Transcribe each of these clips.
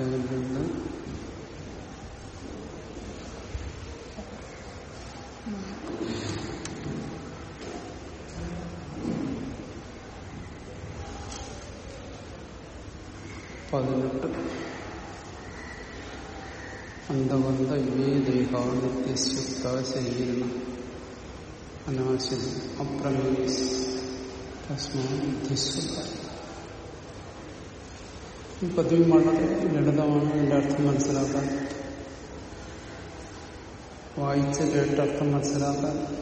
രണ്ട് പതിനെട്ട്. അന്തവന്ത ഇവേ ദേഹാനിത്യസ്യുക്ത ശരീരം അനാശം അപ്രമേയ. തസ്മാധിസ്വത ഈ പദ്യം വളരെ ലളിതമാണ് എന്റെ അർത്ഥം മനസ്സിലാക്കാൻ? വായിച്ച് കേട്ട് അർത്ഥം മനസ്സിലാക്കാൻ.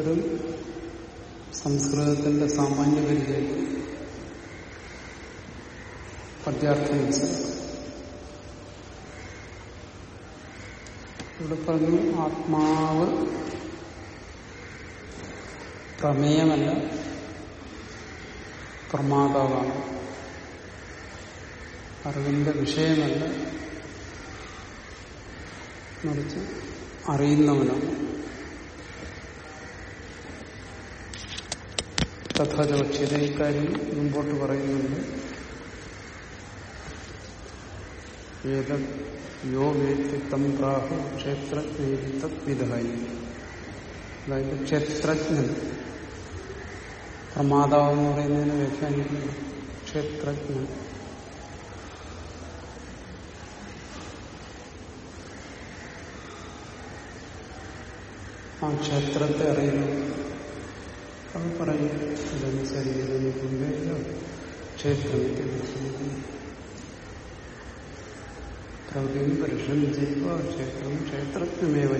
ഒരു സംസ്കൃതത്തിന്റെ സാമാന്യ പരിചയം പദ്യാർത്ഥം മനസ്സിലാക്കാം. ഇവിടെ പറഞ്ഞു ആത്മാവ് പ്രമേയമല്ല പ്രമാതാവാണ്. അറിവിന്റെ വിഷയമല്ല. മറിച്ച് അറിയുന്നവനാണ്. തഥാചക്ഷത ഇക്കാര്യം മുമ്പോട്ട് പറയുന്നുണ്ട്. ഏത യോ വ്യക്തിത്വം പ്രാഹു ക്ഷേത്രജ്ഞായി അതായത് ക്ഷേത്രജ്ഞൻ. പ്രമാതാവെന്ന് പറയുന്നതിന് വ്യാഖ്യാനിക്കുന്നു ക്ഷേത്രജ്ഞൻ. ആ ക്ഷേത്രത്തെ അറിയുന്നു. അത് പറയും ഇതൊന്ന് ശരീരം കൊണ്ടേയില്ല ക്ഷേത്രത്തെ പ്രകൃതിയും പുരുഷൻ ജീവ ക്ഷേത്രം ക്ഷേത്രജ്ഞമേവ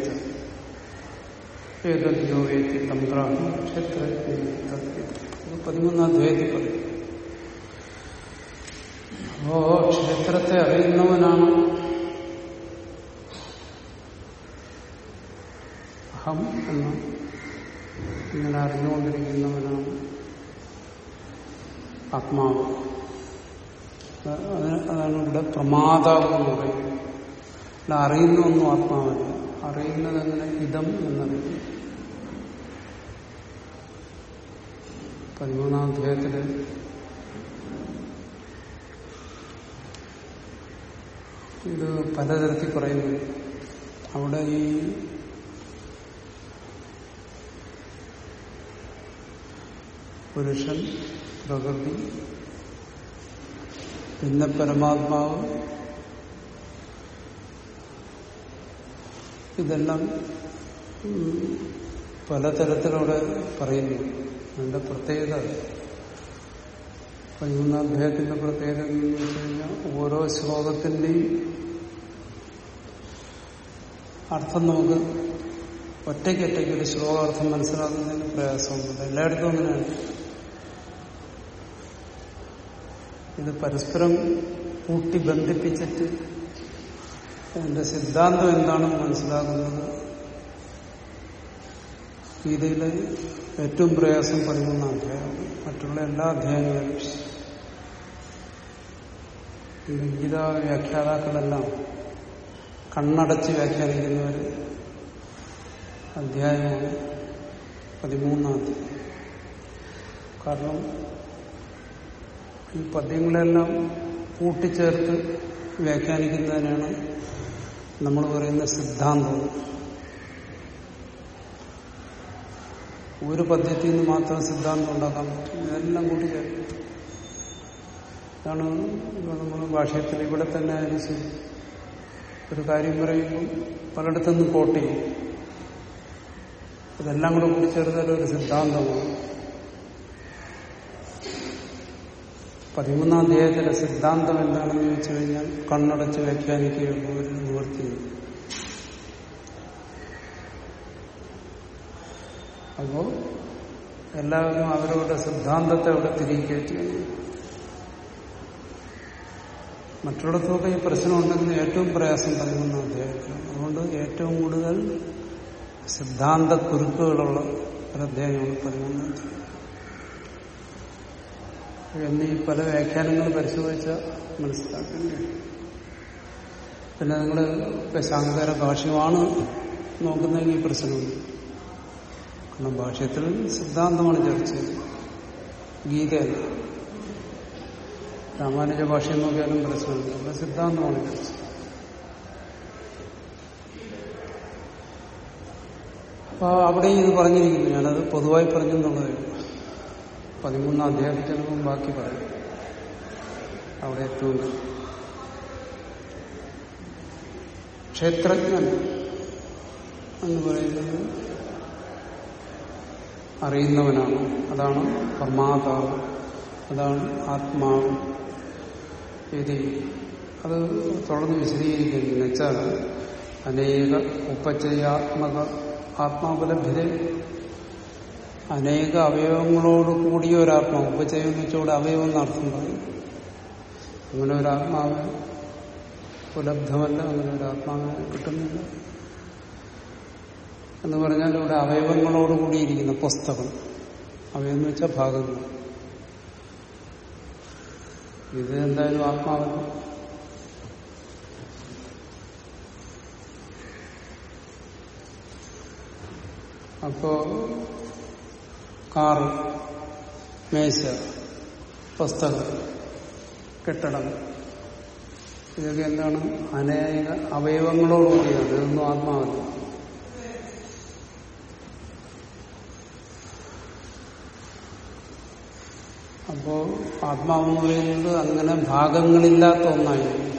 ഏതോ വേത്തി തന്ത്രാഹം ക്ഷേത്രജ്ഞ പതിമൂന്നാം അധ്യായത്തിൽ പറയും. അപ്പോ ക്ഷേത്രത്തെ അറിയുന്നവനാണ് അഹം എന്ന് ഇങ്ങനെ അറിഞ്ഞുകൊണ്ടിരിക്കുന്നവനാണ് ആത്മാവ്. അതാണ് ഇവിടെ പ്രമാതാവ് എന്ന് പറയുന്നത്. അല്ല അറിയുന്ന ഒന്നും ആത്മാവല്ല. അറിയുന്നത് എങ്ങനെ? ഇതം എന്നറിയും പതിമൂന്നാം അധ്യായത്തിൽ ഇത് പലതരത്തിൽ പറയുന്നു. അവിടെ ഈ പുരുഷൻ പ്രകൃതി പിന്നെ പരമാത്മാവ്. ഇതെല്ലാം പലതരത്തിലൂടെ പറയുന്നു അതിന്റെ പ്രത്യേകത പതിമൂന്നാം അദ്ദേഹത്തിന്റെ പ്രത്യേകത എന്ന് വെച്ച് കഴിഞ്ഞാൽ ഓരോ ശ്ലോകത്തിന്റെയും അർത്ഥം നമുക്ക് ഒറ്റയ്ക്കൊറ്റയ്ക്ക് ഒരു ശ്ലോകാർത്ഥം മനസ്സിലാക്കുന്നതിന് പ്രയാസമൊന്നുമില്ല. എല്ലായിടത്തും അങ്ങനെയാണ്. ഇത് പരസ്പരം കൂട്ടി ബന്ധിപ്പിച്ചിട്ട് അതിന്റെ സിദ്ധാന്തം എന്താണെന്ന് മനസ്സിലാക്കുന്നത് ഗീതയിലെ ഏറ്റവും പ്രയാസം പതിമൂന്നാം അധ്യായമാണ് മറ്റുള്ള എല്ലാ അധ്യായങ്ങളും ഗീത വ്യാഖ്യാതാക്കളെല്ലാം കണ്ണടച്ച് വ്യാഖ്യാനിക്കുന്ന ഒരു അധ്യായമാണ് പതിമൂന്നാം അധ്യായം. കാരണം ഈ പദ്യങ്ങളെല്ലാം കൂട്ടിച്ചേർത്ത് വ്യാഖ്യാനിക്കുന്നതിനാണ് നമ്മൾ പറയുന്ന സിദ്ധാന്തം. ഒരു പദ്യത്തിൽ നിന്ന് മാത്രം സിദ്ധാന്തം ഉണ്ടാക്കാൻ പറ്റും. ഇതെല്ലാം കൂട്ടിച്ചേർക്കും അതാണ് നമ്മൾ ഭാഷയത്തിൽ ഇവിടെ തന്നെ ആയാലും ശരി ഒരു കാര്യം പറയുമ്പോൾ പലയിടത്തുനിന്ന് കോട്ട് ചെയ്യും. ഇതെല്ലാം കൂടെ കൂട്ടിച്ചേർത്താൽ ഒരു സിദ്ധാന്തമാണ്. പതിമൂന്നാം അധ്യായത്തിലെ സിദ്ധാന്തം എന്താണെന്ന് ചോദിച്ചു കഴിഞ്ഞാൽ കണ്ണടച്ച് വ്യാഖ്യാനിക്കുകയുള്ളൂ ഒരു അപ്പോ എല്ലാവരും അവരവരുടെ സിദ്ധാന്തത്തെ അവിടെ തിരികെ മറ്റുള്ളവർക്കൊക്കെ ഈ പ്രശ്നമുണ്ടെങ്കിൽ ഏറ്റവും പ്രയാസം പതിമൂന്നാം അധ്യായത്തിലാണ് അതുകൊണ്ട് ഏറ്റവും കൂടുതൽ സിദ്ധാന്ത കുരുക്കുകളുള്ള ഒരു അധ്യായമാണ് പതിമൂന്നാം അധ്യായം എന്നീ പല വ്യാഖ്യാനങ്ങൾ പരിശോധിച്ച മനസ്സിലാക്കണ്ടേ പിന്നെ നിങ്ങൾ ശാങ്കര ഭാഷ്യമാണ് ഈ പ്രശ്നമുണ്ട് കാരണം ഭാഷ്യത്തിൽ സിദ്ധാന്തമാണ് ചർച്ച ഗീതയല്ല. രാമാനുജ ഭാഷയും നോക്കിയാലും പ്രശ്നമുണ്ട് ഇവിടെ സിദ്ധാന്തമാണ് ചർച്ച അപ്പൊ അവിടെ ഇത് പറഞ്ഞിരിക്കുന്നു. ഞാനത് പൊതുവായി പറഞ്ഞെന്നുള്ളതേ ഉള്ളൂ. പതിമൂന്നാം അധ്യായത്തിനും ബാക്കി പറയും. അവിടെ എത്തുന്നു ക്ഷേത്രജ്ഞൻ എന്ന് പറയുന്നത് അറിയുന്നവനാണ്. അതാണ് പരമാതാവ് അതാണ് ആത്മാവ്. ഇത് അത് തുടർന്ന് വിശദീകരിക്കുന്നു. എന്നുവെച്ചാൽ അനേക ഉപചയാത്മക ആത്മാപലഭ്യത അനേക അവയവങ്ങളോട് കൂടിയ ഒരാത്മാവ് ഉപചയം എന്ന് വെച്ചാൽ ഇവിടെ അവയവം എന്നർത്ഥം അങ്ങനെ ഒരു ആത്മാവ് ഉപലബ്ധമല്ല അങ്ങനെ ഒരു കിട്ടുന്നില്ല. എന്ന് പറഞ്ഞാൽ ഇവിടെ അവയവങ്ങളോട് കൂടിയിരിക്കുന്ന പുസ്തകം അവയെന്ന് വെച്ചാൽ ഭാഗങ്ങൾ. ഇത് എന്തായാലും ആത്മാവല്ല. അപ്പോ കാറ് മേശ പുസ്തകം കെട്ടിടം. ഇതൊക്കെ എന്താണ്? അനേക അവയവങ്ങളോടുകൂടിയാണ്. ഇതൊന്നും ആത്മാവല്ല. അപ്പോ ആത്മാവെന്ന് പറയുന്നത് അങ്ങനെ ഭാഗങ്ങളില്ലാത്ത ഒന്നായിരുന്നു.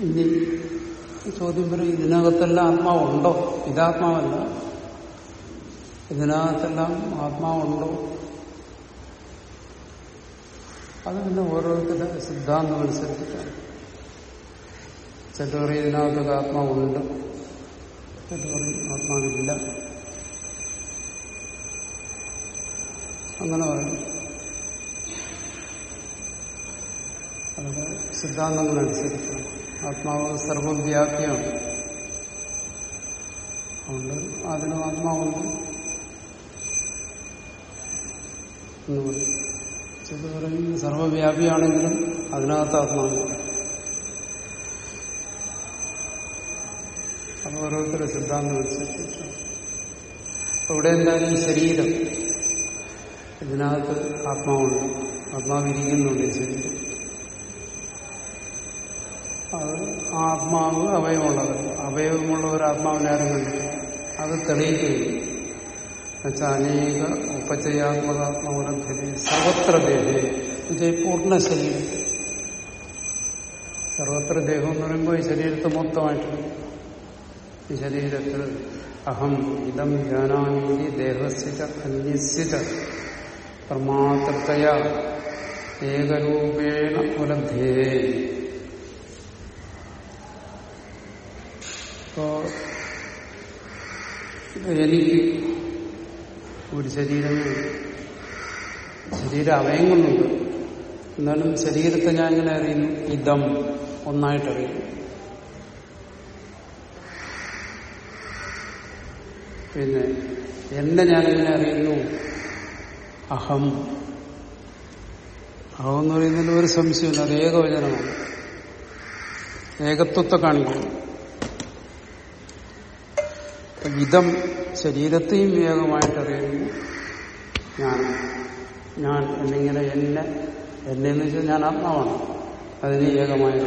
ഇനി ചോദ്യം പറയും ഇതിനകത്തെല്ലാം ആത്മാവുണ്ടോ? ഇതാത്മാവല്ല. ഇതിനകത്തെല്ലാം ആത്മാവുണ്ടോ? അത് പിന്നെ ഓരോരുത്തരുടെ സിദ്ധാന്തം അനുസരിച്ചിട്ടാണ്. ചിലർ പറയും ഇതിനകത്തൊക്കെ ആത്മാവുണ്ട്. ചിലർ പറയും ആത്മാവില്ല. അങ്ങനെ പറയും. അതൊക്കെ സിദ്ധാന്തങ്ങളനുസരിച്ചാണ് ആത്മാവ് സർവവ്യാപ്യമാണ് അതുകൊണ്ട് അതിനും ആത്മാവുണ്ട്. എന്ന് പറയും. ചില പറയും സർവവ്യാപിയാണെങ്കിലും അതിനകത്ത് ആത്മാവുണ്ട് അത് ഓരോരുത്തരുടെ സിദ്ധാന്തം അനുസരിച്ചിട്ട്. ഇവിടെ എന്തായാലും ശരീരം ഇതിനകത്ത് ആത്മാവുണ്ട്. ആത്മാവിരിക്കുന്നുണ്ട് ശരീരം അത് ആ ആത്മാവ് അവയവമുള്ളത്. അവയവമുള്ള ഒരു ആത്മാവിനെ ആരും അത് തെളിയിക്കുകയും എന്നുവെച്ചാൽ അനേക ഉപചയാത്മകാത്മലഭ്യത സർവത്ര ദേഹേ. എന്നുവെച്ചാൽ പൂർണ ശരീരം. സർവത്ര ദേഹം എന്ന് പറയുമ്പോൾ ഈ ശരീരത്തെ മൊത്തമായിട്ട്. ഈ ശരീരത്തിൽ അഹം ഇതം ജ്ഞാനാനീതി ദേഹസ്യ അന്യസ്യ പ്രമാതൃതയ ഏകരൂപേണ ഉപലബ്ധേ ഇപ്പോ എനിക്ക് ഒരു ശരീരമേ ശരീരം അവയങ്ങളുണ്ട് എന്നാലും ശരീരത്തെ ഞാൻ എങ്ങനെ അറിയുന്നു. ഇതം ഒന്നായിട്ടറിയുന്നു. പിന്നെ എന്നെ ഞാനിങ്ങനെ അറിയുന്നു. അഹം. അഹം എന്ന് പറയുന്നതിൽ ഒരു സംശയമില്ല അത് ഏകവചനമാണ്. ഏകത്വത്തെ കാണിക്കുന്നു. ഇതം ശരീരത്തെയും ഏകമായിട്ടറിയുന്നു ഞാൻ ഞാൻ എന്നിങ്ങനെ എന്നെ എന്നെ എന്ന് വെച്ചാൽ ഞാൻ ആത്മാവാണ്. അതിന് ഏകമായി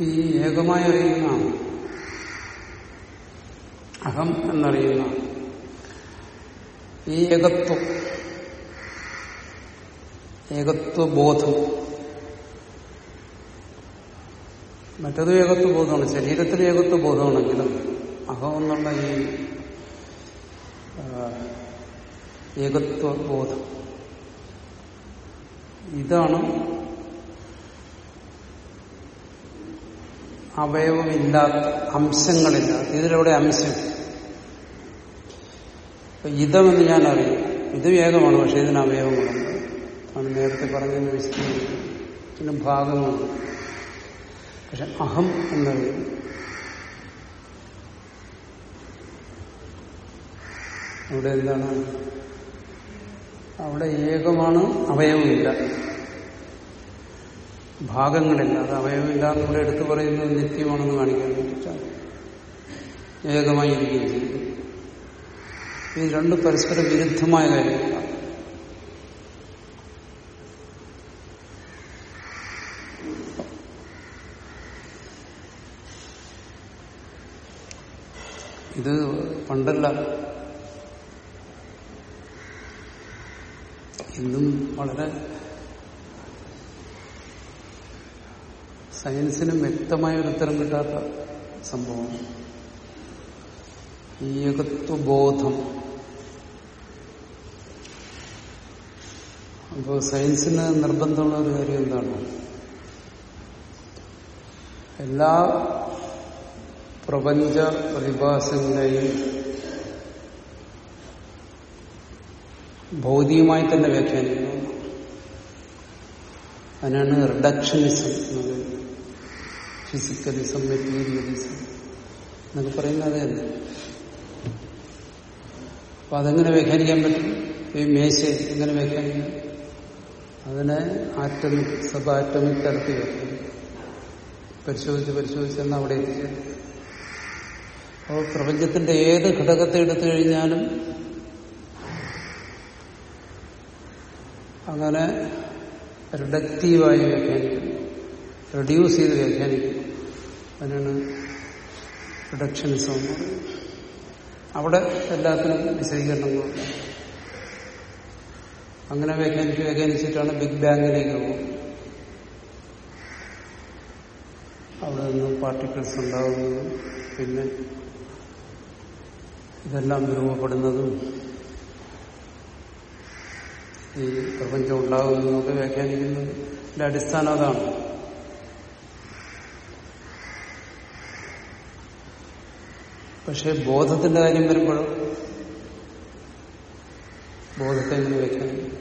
ഈ ഏകമായി അറിയുന്ന അഹം എന്നറിയുന്ന ഈ ഏകത്വം ഏകത്വബോധം മറ്റത് ഏകത്വ ബോധമാണ്. ശരീരത്തിൽ ഏകത്വ ബോധമാണെങ്കിലും അഹം എന്നുള്ള ഈ ഏകത്വ ബോധം. ഇതാണ് അവയവമില്ലാത്ത അംശങ്ങളില്ലാത്ത ഇതിലൂടെ അംശം. ഇതമെന്ന് ഞാൻ അറിയും ഇത് ഏകമാണ് പക്ഷെ ഇതിന് അവയവങ്ങളുണ്ട്. നേരത്തെ പറഞ്ഞതിന് വിശദീകരിക്കും ഇതിന് ഭാഗങ്ങളുണ്ട്. പക്ഷെ അഹം എന്നറിയും അവിടെ എന്താണ്? അവിടെ ഏകമാണ് അവയവമില്ല. ഭാഗങ്ങളില്ല. അത് അവയവമില്ല എന്നിവിടെ എടുത്തു പറയുന്നത് നിത്യമാണെന്ന് കാണിക്കാൻ വേണ്ടിയിട്ടാണ്. ഏകമായി ഇരിക്കുകയും ചെയ്യും ഇത് രണ്ട് പരസ്പര വിരുദ്ധമായ കാര്യങ്ങളാണ് ഇത് പണ്ടല്ല. ഇന്നും വളരെ സയൻസിനും വ്യക്തമായ ഒരു ഉത്തരം കിട്ടാത്ത സംഭവമാണ്. ഈ ഏകത്വബോധം അപ്പോൾ സയൻസിന് നിർബന്ധമുള്ള ഒരു കാര്യം എന്താണ്? എല്ലാ പ്രപഞ്ച പ്രതിഭാസങ്ങളെയും ഭൗതികമായി തന്നെ വ്യാഖ്യാനിക്കുന്നു. അതിനാണ് റിഡക്ഷനിസം ഫിസിക്കലിസം മെറ്റീരിയലിസം എന്നൊക്കെ പറയുന്നത് അത് തന്നെ. അപ്പൊ അതെങ്ങനെ വ്യാഖ്യാനിക്കാൻ പറ്റും? ഈ മേശ എങ്ങനെ വ്യാഖ്യാനിക്കും? അതിനെ ആറ്റമിക് സബ് ആറ്റമിക് തരത്തിൽ വ്യാഖ്യാനിക്കും. പരിശോധിച്ച് പരിശോധിച്ചെന്ന് അവിടെ എത്തിച്ചു അപ്പോൾ പ്രപഞ്ചത്തിന്റെ ഏത് ഘടകത്തെ എടുത്തു കഴിഞ്ഞാലും അങ്ങനെ റിഡക്റ്റീവായി വ്യാഖ്യാനിക്കുന്നു. റെഡ്യൂസ് ചെയ്ത് വ്യാഖ്യാനിക്കുന്നു. അതിനാണ് പറയുന്നത്. അവിടെ എല്ലാത്തിനും വിശദീകരണങ്ങളുണ്ട് അങ്ങനെ വ്യാഖ്യാനിച്ച് വ്യാഖ്യാനിച്ചിട്ടാണ് ബിഗ് ബാങ്ങിലേക്ക് പോകുന്നത്. അവിടെ നിന്ന് പാർട്ടിക്കിൾസ് ഉണ്ടാകുന്നതും പിന്നെ ഇതെല്ലാം രൂപപ്പെടുന്നതും ഈ പ്രപഞ്ചം ഉണ്ടാകുന്നതൊക്കെ വ്യാഖ്യാനിക്കുന്നതിന്റെ അടിസ്ഥാനം അതാണ്. പക്ഷെ ബോധത്തിന്റെ കാര്യം വരുമ്പോഴോ? ബോധത്തെ എങ്ങനെ വ്യാഖ്യാനിക്കും?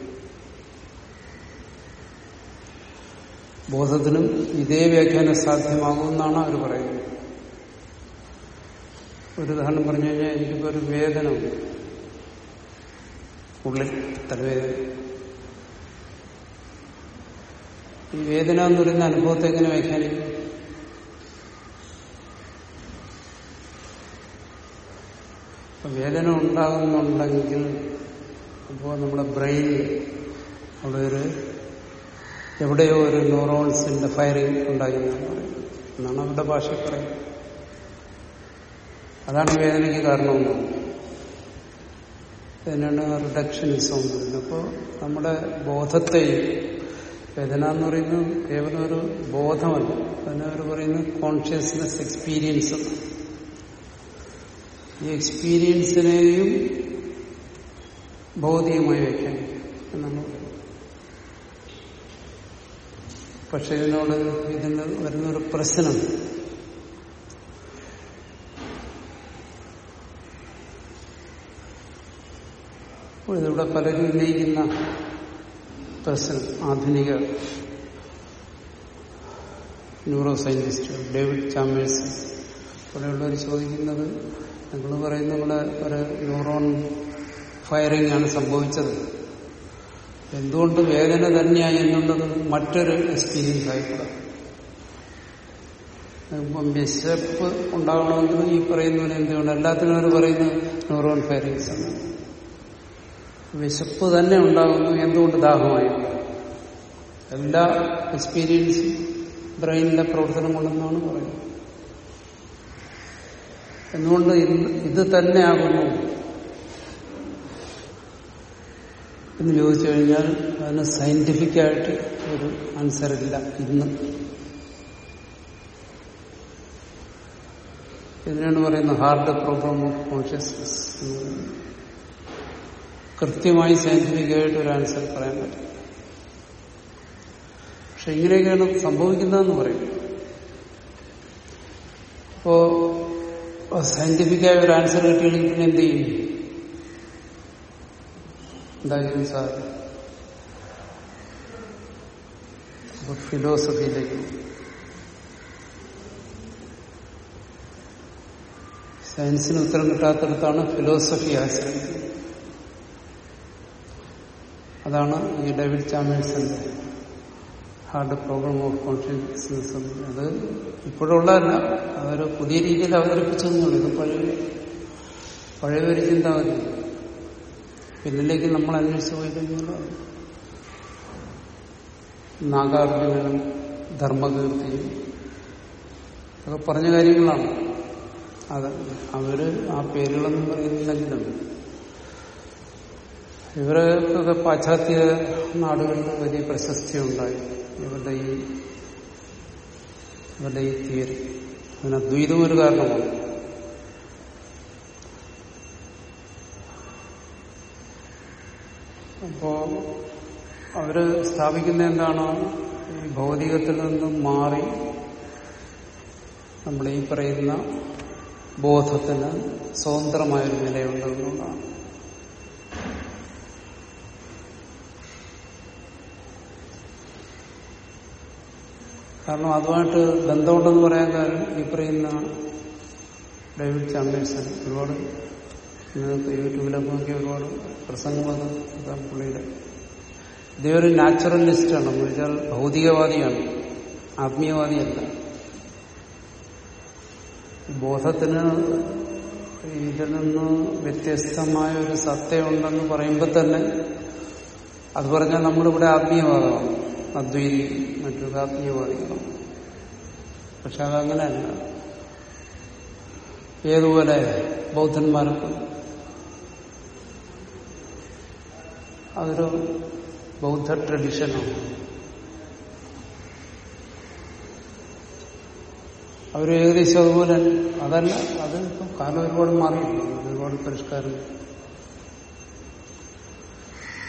ബോധത്തിനും ഇതേ വ്യാഖ്യാനം സാധ്യമാകുമെന്നാണ് അവർ പറയുന്നത്. ഒരു ഉദാഹരണം പറഞ്ഞു കഴിഞ്ഞാൽ എനിക്കിപ്പോ ഒരു വേദന ഉള്ളിൽ തലവേദന. ഈ വേദന എന്ന് പറയുന്ന അനുഭവത്തെ എങ്ങനെ വ്യാഖ്യാനിക്കും? വേദന ഉണ്ടാകുന്നുണ്ടെങ്കിൽ അപ്പോൾ നമ്മുടെ ബ്രെയിൻ അവിടെ ഒരു എവിടെയോ ഒരു ന്യൂറോൺസിന്റെ ഫയറിംഗ് പറയുന്നത് എന്നാണ് അവരുടെ ഭാഷയിൽ പറയുന്നത്. അതാണ് വേദനയ്ക്ക് കാരണമെന്ന് അതിനാണ് റിഡക്ഷനിസം അപ്പോൾ നമ്മുടെ ബോധത്തെയും വേദന എന്ന് പറയുന്നത് കേവലം ഒരു ബോധമല്ല. അതിനെ അവർ പറയുന്നത് കോൺഷ്യസ്നെസ് എക്സ്പീരിയൻസ് ഈ എക്സ്പീരിയൻസിനെയും ഭൗതികമായി വയ്ക്കാൻ എന്നാണ് പക്ഷെ ഇതിനോട് ഇതിന് വരുന്നൊരു പ്രശ്നം. ഇതിവിടെ പലരും ഉന്നയിക്കുന്ന പ്രശ്നം ആധുനിക ന്യൂറോ സയന്റിസ്റ്റ് ഡേവിഡ് ചാമേഴ്സ് പോലെയുള്ളവർ ചോദിക്കുന്നത് നിങ്ങൾ പറയുന്ന നമ്മുടെ ഒരു ന്യൂറോൺ ഫയറിംഗ് ആണ് സംഭവിച്ചത്. എന്തുകൊണ്ട് വേദന തന്നെയായി എന്നുള്ളത് മറ്റൊരു എക്സ്പീരിയൻസ് ആയിക്കൂടാ. ഇപ്പം വിശപ്പ് ഉണ്ടാകണമെങ്കിൽ ഈ പറയുന്നതിന് എന്തുകൊണ്ട് എല്ലാത്തിനും അവർ പറയുന്നത് ന്യൂറോൺ ഫയറിങ്സ് ആണ് വിശപ്പ് തന്നെ ഉണ്ടാകുന്നു എന്തുകൊണ്ട് ദാഹമായി? എല്ലാ എക്സ്പീരിയൻസും ബ്രെയിനിലെ പ്രവർത്തനം കൊണ്ടെന്നാണ് പറയുന്നത്. എന്തുകൊണ്ട് ഇത് തന്നെയാകുന്നു എന്ന് ചോദിച്ചു കഴിഞ്ഞാൽ അതിന് സയന്റിഫിക്കായിട്ട് ഒരു ആൻസറില്ല ഇന്ന്. ഇതിനാണ് പറയുന്നത് ഹാർഡ് പ്രോബ്ലം ഓഫ് കോൺഷ്യസ്നസ് കൃത്യമായി സയന്റിഫിക്കായിട്ട് ഒരു ആൻസർ പറയാൻ പറ്റും. പക്ഷെ ഇങ്ങനെയൊക്കെയാണ് സംഭവിക്കുന്നതെന്ന് പറയും. അപ്പോ സയന്റിഫിക്കായ ഒരു ആൻസർ കിട്ടിയില്ലെങ്കിൽ പിന്നെ എന്ത് ചെയ്യും? എന്തായാലും അപ്പൊ ഫിലോസഫിയിലേക്ക് സയൻസിന് ഉത്തരം കിട്ടാത്തടത്താണ് ഫിലോസഫി ആശ്രയിക്കുന്നത്. അതാണ് ഈ ഡേവിഡ് ചാമേഴ്സിന്റെ ഹാർഡ് പ്രോബ്ലം ഓഫ് കോൺഷ്യസ്നസ് അത് ഇപ്പോഴുള്ളതല്ല അതൊരു പുതിയ രീതിയിൽ അവതരിപ്പിച്ചെന്നുള്ളൂ ഇത് പഴയ പഴയ ഒരു ചിന്താഗതി. പിന്നിലേക്ക് നമ്മൾ അന്വേഷിച്ച് പോയി കഴിഞ്ഞാൽ നാഗാർജുനനും ധർമ്മകീർത്തിയും അതൊക്കെ പറഞ്ഞ കാര്യങ്ങളാണ്. അത് അവർ ആ പേരുകളൊന്നും പറയുന്നില്ലെങ്കിലും ഇവർക്കൊക്കെ പാശ്ചാത്യ നാടുകളിൽ വലിയ പ്രശസ്തി ഉണ്ടായി ഇവരുടെ ഈ ഇവരുടെ ഈ തിയറി. അതിന് അദ്വൈതം ഒരു കാരണമാണ്. അപ്പോ അവർ സ്ഥാപിക്കുന്ന എന്താണ്? ഈ ഭൗതികത്തിൽ നിന്നും മാറി നമ്മൾ ഈ പറയുന്ന ബോധത്തിന് സ്വതന്ത്രമായൊരു നിലയുണ്ടെന്നുള്ളതാണ്. കാരണം അതുമായിട്ട് ബന്ധമുണ്ടെന്ന് പറയാൻ കാരണം ഈ പറയുന്ന ഡേവിഡ് ചാമ്പേഴ്സൺ ഒരുപാട് നിങ്ങൾക്ക് യൂട്യൂബിലൊക്കെ നോക്കിയ ഒരുപാട് പ്രസംഗങ്ങളൊക്കെ ഇതാണ് പുള്ളിയുടെ. ഇതേ ഒരു നാച്ചുറലിസ്റ്റാണ്. എന്ന് വെച്ചാൽ ഭൗതികവാദിയാണ്. ആത്മീയവാദിയല്ല. ബോധത്തിന് ഇതിൽ നിന്ന് വ്യത്യസ്തമായ ഒരു സത്തയുണ്ടെന്ന് പറയുമ്പോൾ തന്നെ അത് പറഞ്ഞാൽ നമ്മളിവിടെ ആത്മീയവാദമാണ്. അദ്വൈതി മറ്റൊരു ആത്മീയവാദികളാണ് പക്ഷെ അതങ്ങനെയല്ല. ഏതുപോലെ ബൗദ്ധന്മാർക്ക് അതൊരു ബൗദ്ധ ട്രഡീഷനാണ്. അവർ ഏകദേശം അതുപോലെ അതല്ല അത് ഇപ്പം കാലം ഒരുപാട് മാറിയിട്ടുണ്ട്. ഒരുപാട് പരിഷ്കാരം.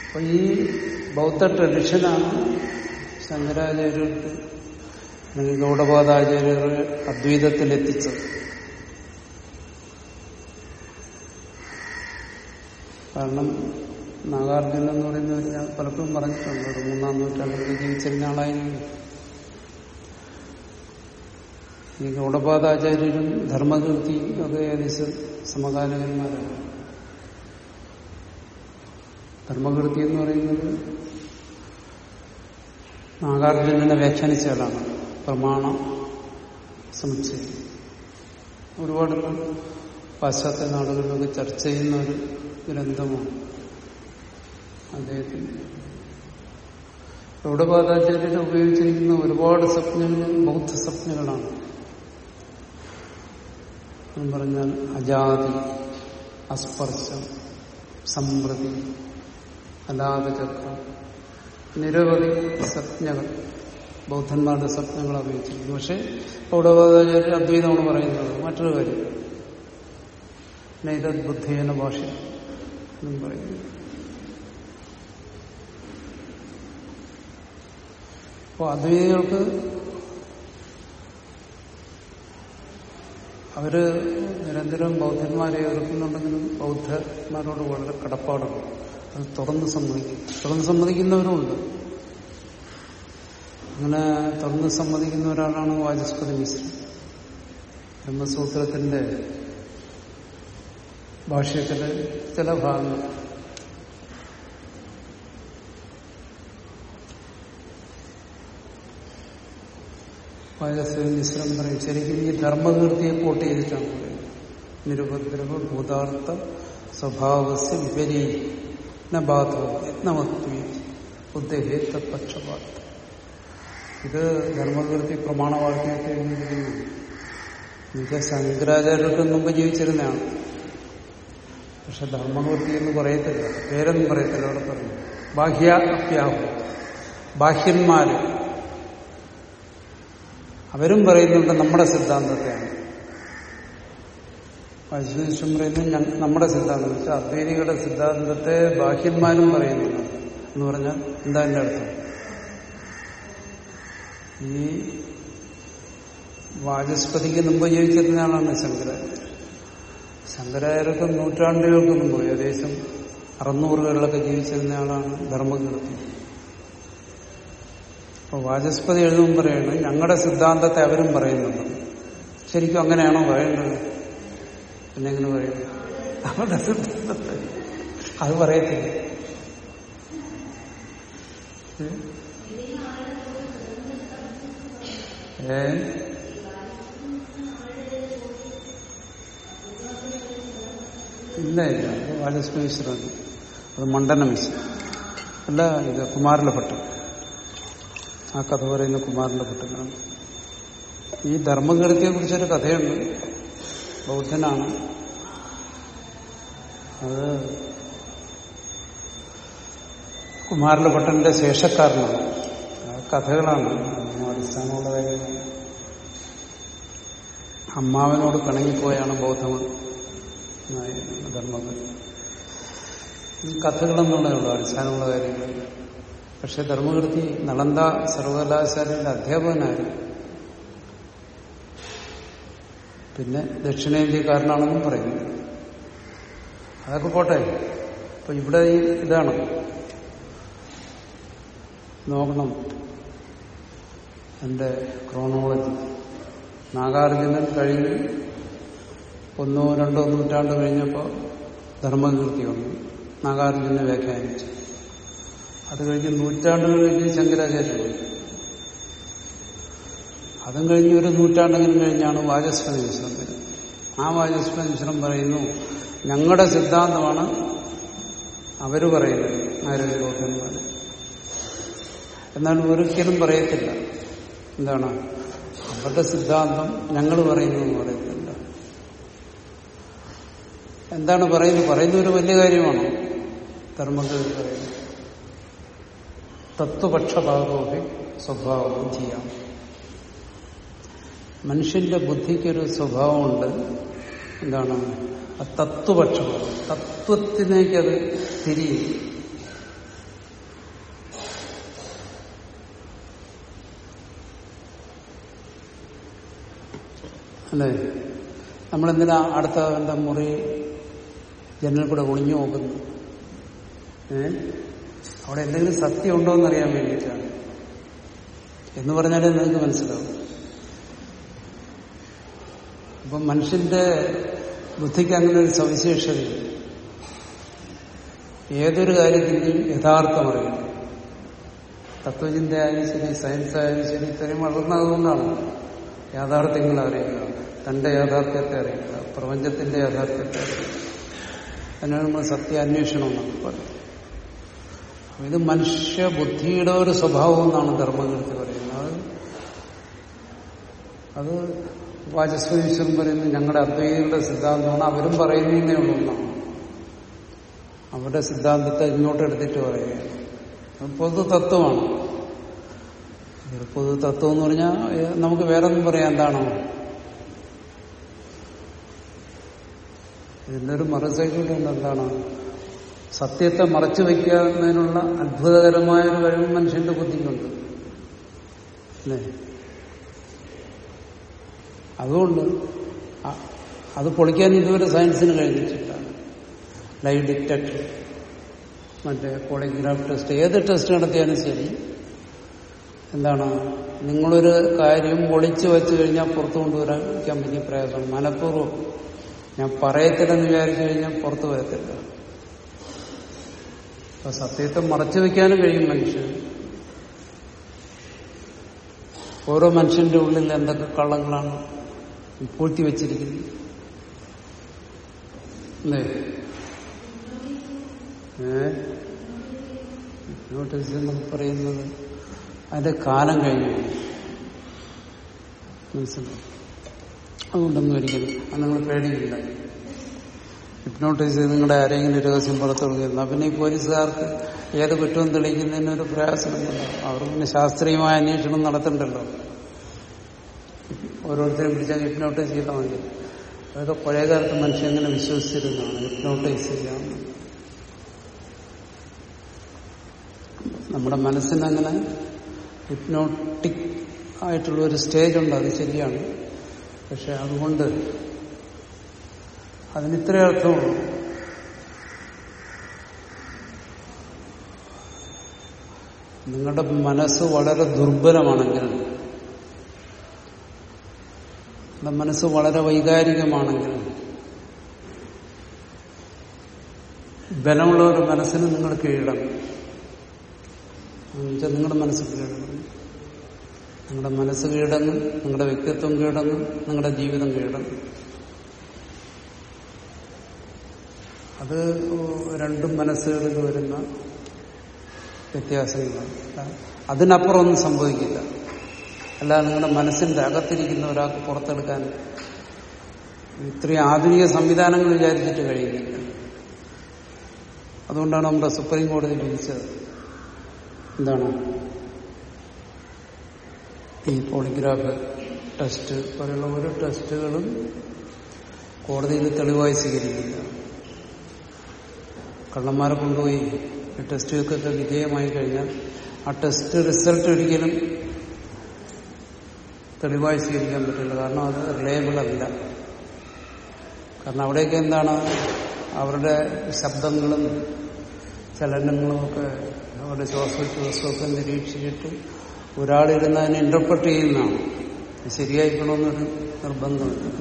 അപ്പൊ ഈ ബൗദ്ധ ട്രഡീഷനാണ് ശങ്കരാചാര്യർക്ക് അല്ലെങ്കിൽ ഗൗഡപാദാചാര്യർ അദ്വൈതത്തിലെത്തിച്ചത്. കാരണം നാഗാർജുനൻ എന്ന് പറയുന്നത് ഞാൻ പലപ്പോഴും പറഞ്ഞിട്ടുണ്ട് ഒരു മൂന്നാം നൂറ്റാണ്ടിൽ ജീവിച്ചിരുന്ന ആളായിരുന്നു ഈ ഗൗഡപാദാചാര്യരും ധർമ്മകീർത്തി ഒക്കെ ഏകദേശം സമകാലികന്മാരാണ്. ധർമ്മകീർത്തി എന്ന് പറയുന്നത് നാഗാർജുനനെ വ്യാഖ്യാനിച്ചതാണ്. പ്രമാണ സമുച്ചയം ഒരുപാട് പാശ്ചാത്യ നാടുകളിലൊക്കെ ചർച്ച ചെയ്യുന്ന ഒരു ഗ്രന്ഥമാണ് അദ്ദേഹത്തിന് ഗൗഡപാദാചാര്യർ ഉപയോഗിച്ചിരിക്കുന്ന ഒരുപാട് സ്വപ്നങ്ങൾ ബൗദ്ധ സ്വപ്നങ്ങളാണ്. പറഞ്ഞാൽ അജാതി അസ്പർശം സമൃദ്ധി അലാദചക്രം നിരവധി സ്വപ്നങ്ങൾ ബൗദ്ധന്മാരുടെ സ്വപ്നങ്ങൾ ഉപയോഗിച്ചിരിക്കുന്നു പക്ഷെ ഗൗഡവാചാര്യ അദ്വൈതമാണ് പറയുന്നത് മറ്റൊരു കാര്യം. നൈതദ് ബുദ്ധേന ഭാഷ എന്നും പറയുന്നു. അദ്വൈതികൾക്ക് അവർ നിരന്തരം ബൗദ്ധന്മാരെ എതിർക്കുന്നുണ്ടെങ്കിലും ബൗദ്ധന്മാരോട് വളരെ കടപ്പാടുണ്ട്. അത് തുറന്ന് സമ്മതിക്കും. തുറന്ന് സമ്മതിക്കുന്നവരുമുണ്ട്. അങ്ങനെ തുറന്ന് സമ്മതിക്കുന്ന ഒരാളാണ് വാചസ്പതി മിശ്ര. ബ്രഹ്മസൂത്രത്തിന്റെ ഭാഷയത്തിലെ ചില ഭാഗങ്ങൾ. വാചസ്പതി മിശ്രം പറയും ശരിക്കും ഈ ധർമ്മകീർത്തിയെ കോട്ട് ചെയ്തിട്ടാണ് നിരുപദ്രവ ഭൂതാർത്ഥ സ്വഭാവസ്യ വിപരീ. പക്ഷപാത ഇത് ധർമ്മകീർത്തി പ്രമാണവാക്യത്തെ എഴുതിയിരിക്കുന്നു ശങ്കരാചാര്യർക്ക് മുമ്പ് ജീവിച്ചിരുന്നതാണ് പക്ഷെ ധർമ്മകീർത്തി എന്ന് പറയത്തില്ല പേരെന്ന് പറയത്തില്ല അവിടെ പറഞ്ഞു ബാഹ്യ അപ്യാഹു ബാഹ്യന്മാര് അവരും പറയുന്നുണ്ട് നമ്മുടെ സിദ്ധാന്തത്തെയാണ് വൈശ്വനിഷ്ഠം പറയുന്നത് നമ്മുടെ സിദ്ധാന്തം വെച്ചാൽ അദ്വൈതികളുടെ സിദ്ധാന്തത്തെ ബാഹ്യന്മാരും പറയുന്നില്ല എന്ന് പറഞ്ഞാൽ എന്താ എന്റെ അർത്ഥം? ഈ വാചസ്പതിക്ക് മുമ്പ് ജീവിച്ചിരുന്നയാളാണ് ശങ്കരാചാര്യ. ശങ്കരാചാര്യർക്ക് നൂറ്റാണ്ടുകൾക്ക് മുമ്പ് ഏകദേശം അറുന്നൂറുകളിലൊക്കെ ജീവിച്ചിരുന്നയാളാണ് ധർമ്മകീർത്തി അപ്പൊ വാചസ്പതി എഴുതുമ്പോൾ പറയുന്നത് ഞങ്ങളുടെ സിദ്ധാന്തത്തെ അവരും പറയുന്നുണ്ട്. ശരിക്കും അങ്ങനെയാണോ പറയേണ്ടത്? പിന്നെ എങ്ങനെ പറയുന്നത് അവരുടെ അത് പറയത്തില്ല. ഇല്ല ഇല്ല. വാലസ്മി വാചസ്പതിശ്വരൻ അത് മണ്ഡന മിശ്ര. അല്ല ഇത് കുമാരന്റെ ഭട്ടൻ ആ കഥ പറയുന്ന കുമാരന്റെ ഭട്ടനാണ് ഈ ധർമ്മകീർത്തിയെ കുറിച്ചൊരു കഥയുണ്ട്. ബൗദ്ധനാണ്. അത് കുമാരന്റെ ഭട്ടന്റെ ശേഷക്കാരനാണ് കഥകളാണ് അടിസ്ഥാനമുള്ള കാര്യങ്ങൾ അമ്മാവനോട് പിണങ്ങിപ്പോയാണ് ബോധം ധർമ്മങ്ങൾ കഥകളെന്നുള്ളതേ ഉള്ളൂ അടിസ്ഥാനമുള്ള കാര്യങ്ങൾ. പക്ഷെ ധർമ്മകീർത്തി നളന്ത സർവകലാശാലയുടെ അധ്യാപകനായിരുന്നു പിന്നെ ദക്ഷിണേന്ത്യക്കാരനാണെന്നും പറയുന്നു. അതൊക്കെ പോട്ടെ. അപ്പൊ ഇവിടെ ഇതാണ്. നോക്കണം. എന്റെ ക്രോണോളജി നാഗാർജുനൻ കഴിഞ്ഞ് ഒന്നോ രണ്ടോ നൂറ്റാണ്ട് കഴിഞ്ഞപ്പോൾ ധർമ്മകീർത്തി വന്നു. നാഗാർജുനെ വ്യാഖ്യാനിച്ചു. അത് കഴിഞ്ഞ് നൂറ്റാണ്ടുകൾ കഴിഞ്ഞ് ശങ്കരാചാര്യ അതും കഴിഞ്ഞ് ഒരു നൂറ്റാണ്ടെങ്കിലും കഴിഞ്ഞാണ് വാചസ്പതി മിശ്രം വരുന്നത്. ആ വാചസ്പതി മിശ്രം പറയുന്നു ഞങ്ങളുടെ സിദ്ധാന്തമാണ് അവർ പറയുന്നത് ആരോഗ്യബോധന്മാർ എന്നാൽ ഒരിക്കലും പറയത്തില്ല. എന്താണ്? അവരുടെ സിദ്ധാന്തം ഞങ്ങൾ പറയുന്നു എന്ന് പറയത്തില്ല എന്താണ് പറയുന്നത്? പറയുന്ന ഒരു വലിയ കാര്യമാണ്. ധർമ്മത്തിൽ പറയുന്നത്. തത്വപക്ഷഭാഗമൊക്കെ സ്വഭാവവും ചെയ്യാം. മനുഷ്യന്റെ ബുദ്ധിക്കൊരു സ്വഭാവമുണ്ട്. എന്താണ്? ആ തത്വപക്ഷമാണ് തത്വത്തിലേക്ക് അത് തിരിയും. അല്ലേ? നമ്മളെന്തിനാ അടുത്ത എന്താ മുറി ജനൽ കൂടെ ഒളിഞ്ഞു നോക്കുന്നു ഏ? അവിടെ എന്തെങ്കിലും സത്യം ഉണ്ടോ എന്നറിയാൻ വേണ്ടിയിട്ടാണ്. എന്ന് പറഞ്ഞാലേ നിങ്ങൾക്ക് മനസ്സിലാവും. അപ്പം മനുഷ്യന്റെ ബുദ്ധിക്ക് അങ്ങനെ ഒരു സവിശേഷതയുണ്ട് ഏതൊരു കാര്യത്തിന്റെയും യഥാർത്ഥം അറിയണം തത്വചിന്തയായാലും ശരി സയൻസ് ആയാലും ശരി ഇത്രയും വളർന്നതുകൊണ്ടാണ് യാഥാർത്ഥ്യങ്ങൾ അറിയുക തന്റെ യാഥാർത്ഥ്യത്തെ അറിയുക പ്രപഞ്ചത്തിന്റെ യാഥാർത്ഥ്യത്തെ അറിയുക അതിനാണ് നമ്മൾ സത്യാന്വേഷണം എന്നൊക്കെ ഇത് മനുഷ്യ ബുദ്ധിയുടെ ഒരു സ്വഭാവം എന്നാണ് ധർമ്മകീർത്തി പറയുന്നത്. അത് വാചസ്വരീശ്വരൻ പറയുന്നത് ഞങ്ങളുടെ അദ്വൈതികളുടെ സിദ്ധാന്തമാണ്. അവരും പറയുന്നത് എന്നാണ് അവരുടെ സിദ്ധാന്തത്തെ ഇങ്ങോട്ട് എടുത്തിട്ട് പറയുകയാണ് പൊതു തത്വമാണ് പൊതു തത്വം എന്ന് പറഞ്ഞാൽ നമുക്ക് വേറെ ഒന്നും പറയാം. എന്താണോ? ഇതിന്റെ ഒരു മറുസൈഡിലുണ്ട് എന്താണ്? സത്യത്തെ മറച്ചു വയ്ക്കുന്നതിനുള്ള അത്ഭുതകരമായ ഒരു കഴിവ് മനുഷ്യന്റെ ബുദ്ധിക്കുണ്ട്. അല്ലേ? അതുകൊണ്ട് അത് പൊളിക്കാൻ ഇതുവരെ സയൻസിന് കഴിഞ്ഞിട്ടില്ല. ലൈവ് ഡിറ്റക്ടർ മറ്റേ പോളിഗ്രാഫ് ടെസ്റ്റ് ഏത് ടെസ്റ്റ് നടത്തിയാലും ശരി. എന്താണ്? നിങ്ങളൊരു കാര്യം പൊളിച്ചു വെച്ചു കഴിഞ്ഞാൽ പുറത്തു കൊണ്ടുവരാൻ വലിയ പ്രയാസമാണ്. മനഃപൂർവം ഞാൻ പറയത്തില്ലെന്ന് വിചാരിച്ചു കഴിഞ്ഞാൽ പുറത്തു വരത്തില്ല. അപ്പൊ സത്യത്തെ മറച്ചു വെക്കാനും കഴിയും മനുഷ്യൻ. ഓരോ മനുഷ്യന്റെ ഉള്ളിൽ എന്തൊക്കെ കള്ളങ്ങളാണ് പൂഴ്ത്തി വെച്ചിരിക്കുന്നു. അല്ലേ? നോട്ടീസ് പറയുന്നത് അതിന്റെ കാലം കഴിഞ്ഞു. മനസ്സിലായി? അതുകൊണ്ടൊന്നും ഒരിക്കലും അത് നിങ്ങൾ പേടിയില്ല. ഹിപ്നോട്ടൈസ് നിങ്ങളുടെ ആരെങ്കിലും രഹസ്യം പുറത്തെടുക്കുക എന്നാൽ പിന്നെ ഈ പോലീസുകാർക്ക് ഏത് കുറ്റവും തെളിയിക്കുന്നതിനൊരു പ്രയാസമില്ല അവർ പിന്നെ ശാസ്ത്രീയമായ അന്വേഷണം നടത്തണ്ടല്ലോ. ഓരോരുത്തരും വിളിച്ചാൽ ഹിപ്നോട്ടൈസ് ചെയ്താൽ മതി. അതൊക്കെ പഴയകാലത്ത് മനുഷ്യൻ എങ്ങനെ വിശ്വസിച്ചിരുന്നതാണ് ഹിപ്നോട്ടൈസ് ചെയ്യാം നമ്മുടെ മനസ്സിനങ്ങനെ ഹിപ്നോട്ടിക് ആയിട്ടുള്ള ഒരു സ്റ്റേജ് ഉണ്ട് അത് ശരിയാണ്. പക്ഷെ അതുകൊണ്ട് അതിന് ഇത്രേ അർത്ഥമുള്ളൂ. നിങ്ങളുടെ മനസ്സ് വളരെ ദുർബലമാണെങ്കിൽ നിങ്ങളുടെ മനസ്സ് വളരെ വൈകാരികമാണെങ്കിൽ ബലമുള്ള ഒരു മനസ്സിന് നിങ്ങൾ കീഴടങ്ങും. എന്നുവെച്ചാൽ നിങ്ങളുടെ മനസ്സ് കീഴടങ്ങും. നിങ്ങളുടെ മനസ്സ് കീഴടങ്ങും നിങ്ങളുടെ വ്യക്തിത്വം കീഴടങ്ങും നിങ്ങളുടെ ജീവിതം കീഴടങ്ങും. അത് രണ്ടും മനസ്സുകളിൽ വരുന്ന വ്യത്യാസങ്ങളാണ്. അതിനപ്പുറം ഒന്നും സംഭവിക്കില്ല. അല്ലാതെ നിങ്ങളുടെ മനസ്സിന്റെ അകത്തിരിക്കുന്ന ഒരാൾക്ക് പുറത്തെടുക്കാൻ ഇത്രയും ആധുനിക സംവിധാനങ്ങൾ വിചാരിച്ചിട്ട് കഴിയുന്നില്ല. അതുകൊണ്ടാണ് നമ്മുടെ സുപ്രീം കോടതി വിധിച്ചത്. എന്താണ്? ഈ പോളിഗ്രാഫ് ടെസ്റ്റ് പോലെയുള്ള ഓരോ ടെസ്റ്റുകളും കോടതിയിൽ തെളിവായി സ്വീകരിക്കില്ല. കള്ളന്മാരെ കൊണ്ടുപോയി. ടെസ്റ്റുകൾക്കൊക്കെ വിധേയമായി കഴിഞ്ഞാൽ ആ ടെസ്റ്റ് റിസൾട്ട് ഒരിക്കലും തെളിവായി സ്വീകരിക്കാൻ പറ്റില്ല. കാരണം അത് റിലയബിൾ അല്ല. കാരണം അവിടെയൊക്കെ എന്താണ്? അവരുടെ ശബ്ദങ്ങളും ചലനങ്ങളും ഒക്കെ അവരുടെ ശ്വാസോച്ഛ്വാസമൊക്കെ നിരീക്ഷിച്ചിട്ട് ഒരാളിരുന്ന് അതിനെ ഇന്റർപ്രറ്റ് ചെയ്യുന്നതാണ്. ശരിയായിക്കണമെന്നൊരു നിർബന്ധമില്ല.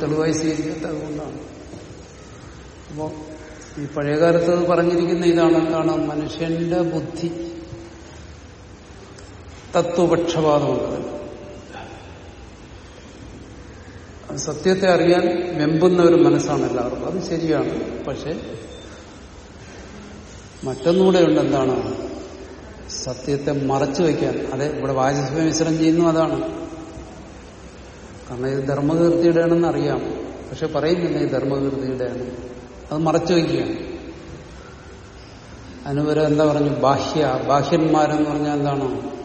തെളിവായി സ്വീകരിക്കാത്തത് അതുകൊണ്ടാണ്. അപ്പോ ഈ പഴയകാലത്ത് പറഞ്ഞിരിക്കുന്ന ഇതാണ് എന്താണ്? മനുഷ്യന്റെ ബുദ്ധി തത്വപക്ഷപാതമുണ്ട് അത് സത്യത്തെ അറിയാൻ വെമ്പുന്ന ഒരു മനസ്സാണ് എല്ലാവർക്കും. അത് ശരിയാണ്. പക്ഷെ മറ്റൊന്നുകൂടെ ഉണ്ട് എന്താണ്? സത്യത്തെ മറച്ചു വയ്ക്കാൻ. അതെ ഇവിടെ വാചസ്വ മിശ്രം ചെയ്യുന്നു അതാണ്. കാരണം ഇത് ധർമ്മകീർത്തിയുടെയാണെന്ന് അറിയാം. പക്ഷെ പറയുന്നില്ല ഈ ധർമ്മകീർത്തിയുടെയാണ്. അത് മറച്ചു വയ്ക്കുകയാണ്. അതിനുപരം എന്താ പറഞ്ഞു? ബാഹ്യ ബാഹ്യന്മാരെന്ന് പറഞ്ഞാൽ എന്താണ്?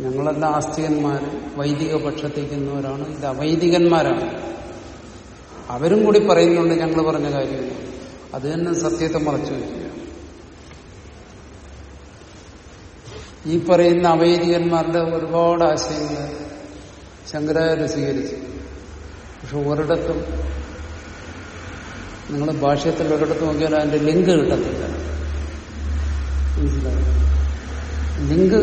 ഞങ്ങളെല്ലാം ആസ്തികന്മാർ വൈദിക പക്ഷത്തേക്കുന്നവരാണ് ഇത് അവൈദികന്മാരാണ്. അവരും കൂടി പറയുന്നുണ്ട് ഞങ്ങൾ പറഞ്ഞ കാര്യമില്ല അത് തന്നെ സത്യത്തെ മറച്ചു വയ്ക്കുക ഈ പറയുന്ന അവൈദികന്മാരുടെ ഒരുപാട് ആശയങ്ങൾ ശങ്കരാചാര്യ സ്വീകരിച്ചു. പക്ഷെ ഒരിടത്തും നിങ്ങൾ ഭാഷയത്തിൽ ഒരിടത്ത് നോക്കിയാൽ അതിന്റെ ലിങ്ക് കിട്ടത്തില്ല. മനസ്സിലായി? ലിങ്ക്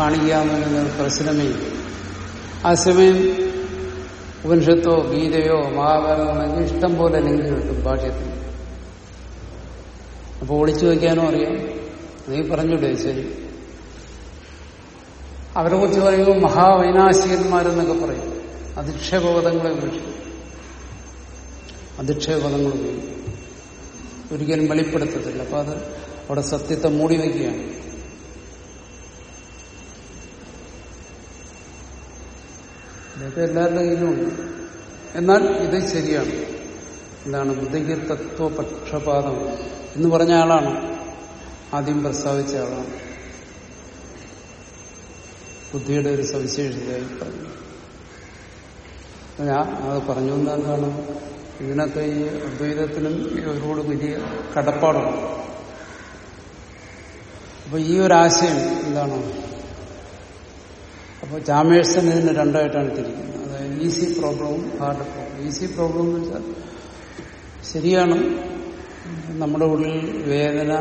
പറയുന്നത് പ്രശ്നമേ ആ സമയം ഉപനിഷത്തോ ഗീതയോ മഹാഭാരതമാണെങ്കിൽ ഇഷ്ടം പോലെ ലിങ്ക് കിട്ടും ഭാഷ്യത്തിൽ. അപ്പോൾ ഒളിച്ചു വയ്ക്കാനും അറിയാം. നീ പറഞ്ഞൂടെ ശരി. അവരെ കുറിച്ച് പറയുമ്പോൾ മഹാവൈനാശികന്മാരെന്നൊക്കെ പറയും. അധിക്ഷേപപദങ്ങളെ ഉപേക്ഷിക്കും. അധിക്ഷേപപദങ്ങൾ ഉപയോഗിക്കും ഒരിക്കലും വെളിപ്പെടുത്തത്തില്ല. അപ്പൊ അത് അവിടെ സത്യത്തെ മൂടി വയ്ക്കുകയാണ്. ഇതൊക്കെ എല്ലാവരുടെ കയ്യിലുമുണ്ട് എന്നാൽ ഇത് ശരിയാണ്. എന്താണ് ബുദ്ധിക്ക് തത്വപക്ഷപാതം എന്ന് പറഞ്ഞ ആളാണ്. ആദ്യം പ്രസ്താവിച്ച ആളാണ്. ബുദ്ധിയുടെ ഒരു സവിശേഷതയായി പറഞ്ഞു. അത് പറഞ്ഞു എന്താണ് ഇതിനൊക്കെ ഈ അദ്വൈതത്തിനും ഇവരോട് വലിയ കടപ്പാടുണ്ട്. അപ്പൊ ഈ ഒരാശയം എന്താണ്? അപ്പൊ ചാമേഴ്സൺ ഇതിനെ രണ്ടായിട്ടാണ് തിരിക്കുന്നത്. അതായത് ഈസി പ്രോബ്ലവും ഹാർഡ് പ്രോബ്ലം ഈസി പ്രോബ്ലം എന്ന് വെച്ചാൽ ശരിയാണ്. നമ്മുടെ ഉള്ളിൽ വേദന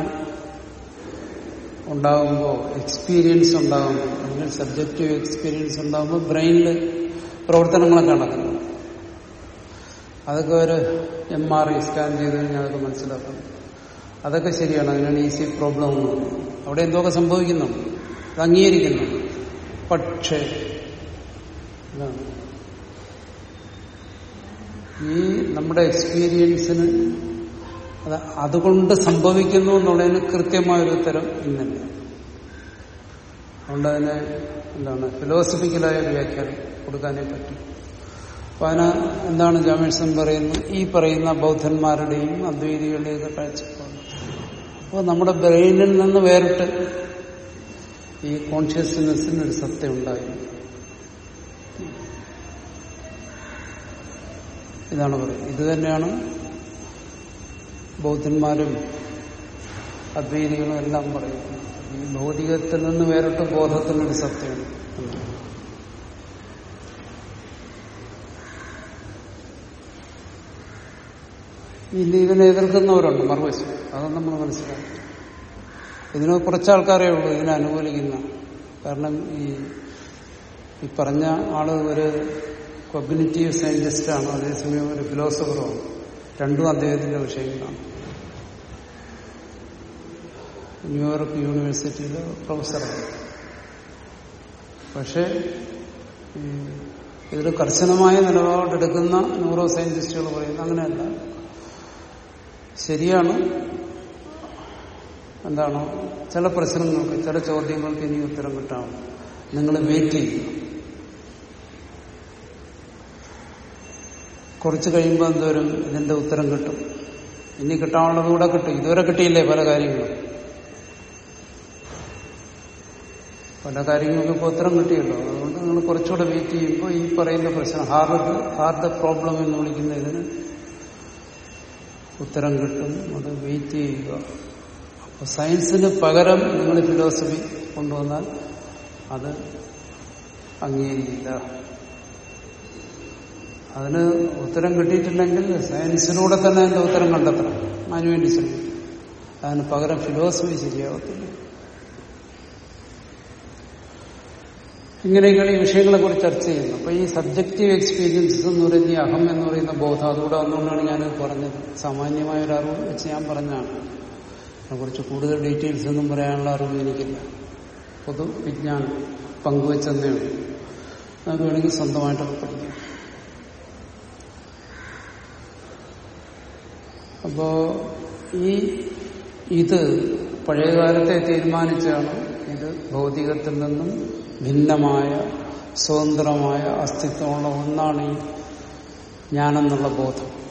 ഉണ്ടാകുമ്പോൾ എക്സ്പീരിയൻസ് ഉണ്ടാകുമ്പോൾ അല്ലെങ്കിൽ സബ്ജക്റ്റീവ് എക്സ്പീരിയൻസ് ഉണ്ടാകുമ്പോൾ ബ്രെയിനിൽ പ്രവർത്തനങ്ങളൊക്കെ നടക്കുന്നു. അതൊക്കെ ഒരു എം ആർ ഐ സ്കാൻ ചെയ്ത് കഴിഞ്ഞാൽ അതൊക്കെ മനസ്സിലാക്കണം അതൊക്കെ ശരിയാണ്. അതിനാണ് ഈസി പ്രോബ്ലം അവിടെ എന്തൊക്കെ സംഭവിക്കുന്നു അത് അംഗീകരിക്കുന്നു പക്ഷേ? ഈ നമ്മുടെ എക്സ്പീരിയൻസിന് അത് അതുകൊണ്ട് സംഭവിക്കുന്നു എന്നുള്ളതിന് കൃത്യമായൊരു ഉത്തരം ഇന്നില്ല. അതുകൊണ്ട് അതിനെ എന്താണ് ഫിലോസഫിക്കലായ വ്യാഖ്യാനം കൊടുക്കാനേ പറ്റും. അപ്പൊ അതിന് എന്താണ് ജാമേഴ്സൺ പറയുന്നത് ഈ പറയുന്ന ബൗദ്ധന്മാരുടെയും അദ്വൈതികളുടെയും കാഴ്ചപ്പാട്. അപ്പോൾ നമ്മുടെ ബ്രെയിനിൽ നിന്ന് വേറിട്ട് ഈ കോൺഷ്യസ്നെസ്സിന് ഒരു സത്യം ഉണ്ടായി ഇതാണ് പറയുന്നത് ഇത് തന്നെയാണ് ബൗദ്ധന്മാരും അദ്വൈതികളും എല്ലാം പറയുന്നത്. ഈ ഭൗതികത്തിൽ നിന്ന് വേറിട്ട് ബോധത്തിനൊരു സത്യമാണ്. ഇനി ഇതിനെ എതിർക്കുന്നവരുണ്ട് മറുവശം അതൊന്നും നമ്മൾ മനസ്സിലാക്കി ഇതിന് കുറച്ച് ആൾക്കാരേ ഉള്ളൂ ഇതിനെ അനുകൂലിക്കുന്ന. കാരണം ഈ ഈ പറഞ്ഞ ആൾ ഒരു കൊബിനിറ്റീവ് സയന്റിസ്റ്റാണ് അതേസമയം ഒരു ഫിലോസഫറുമാണ്. രണ്ടും അദ്ദേഹത്തിന്റെ വിഷയങ്ങളാണ്. ന്യൂയോർക്ക് യൂണിവേഴ്സിറ്റിയിലെ പ്രൊഫസറാണ്. പക്ഷേ ഇതിൽ കർശനമായ നിലപാടെടുക്കുന്ന ന്യൂറോ സയന്റിസ്റ്റുകൾ പറയുന്നത് അങ്ങനെയല്ല. ശരിയാണ് എന്താണ്? ചില പ്രശ്നങ്ങൾക്ക് ചില ചോദ്യങ്ങൾക്ക് ഇനി ഉത്തരം കിട്ടാം. നിങ്ങൾ വെയിറ്റ് ചെയ്യുക. കുറച്ച് കഴിയുമ്പോൾ എന്തോരും ഇതിന്റെ ഉത്തരം കിട്ടും. ഇനി കിട്ടാനുള്ളത് കൂടെ കിട്ടും. ഇതുവരെ കിട്ടിയില്ലേ പല കാര്യങ്ങളും? പല കാര്യങ്ങൾക്ക് ഇപ്പോൾ ഉത്തരം കിട്ടിയല്ലോ. അതുകൊണ്ട് നിങ്ങൾ കുറച്ചുകൂടെ വെയിറ്റ് ചെയ്യുമ്പോൾ ഈ പറയുന്ന പ്രശ്നം ഹാർഡ് ഹാർഡ് പ്രോബ്ലം എന്ന് വിളിക്കുന്ന ഇതിന് ഉത്തരം കിട്ടും. അത് വെയിറ്റ് ചെയ്യുക. സയൻസിന് പകരം നിങ്ങൾ ഫിലോസഫി കൊണ്ടുവന്നാൽ അത് അംഗീകരിക്കില്ല. അതിന് ഉത്തരം കിട്ടിയിട്ടില്ലെങ്കിൽ സയൻസിലൂടെ തന്നെ അതിന്റെ ഉത്തരം കണ്ടെത്തണം. അതിനുവേണ്ടി ശ്രമിക്കും അതിന് പകരം ഫിലോസഫി ശരിയാവത്തില്ല. ഇങ്ങനെയൊക്കെയാണ് ഈ വിഷയങ്ങളെ കുറിച്ച് ചർച്ച ചെയ്യുന്നത്. അപ്പൊ ഈ സബ്ജക്റ്റീവ് എക്സ്പീരിയൻസ് എന്ന് പറയുന്ന അഹം എന്ന് പറയുന്ന ബോധം അതുകൂടെ വന്നുകൊണ്ടാണ് ഞാനത് പറഞ്ഞത്. സാമാന്യമായ ഒരു അറിവ് വെച്ച് ഞാൻ പറഞ്ഞാണ് അതിനെക്കുറിച്ച് കൂടുതൽ ഡീറ്റെയിൽസ് ഒന്നും പറയാനുള്ള അറിവ് എനിക്കില്ല. പൊതു വിജ്ഞാനം പങ്കുവെച്ചെന്നേ ഉള്ളൂ. അത് വേണമെങ്കിൽ സ്വന്തമായിട്ടൊക്കെ പഠിക്കാം. അപ്പോ ഈ ഇത് പഴയകാലത്തെ തീരുമാനിച്ചാണ് ഇത് ഭൗതികത്തിൽ നിന്നും ഭിന്നമായ സ്വതന്ത്രമായ അസ്തിത്വമുള്ള ഒന്നാണ് ഈ ഞാനെന്നുള്ള ബോധം.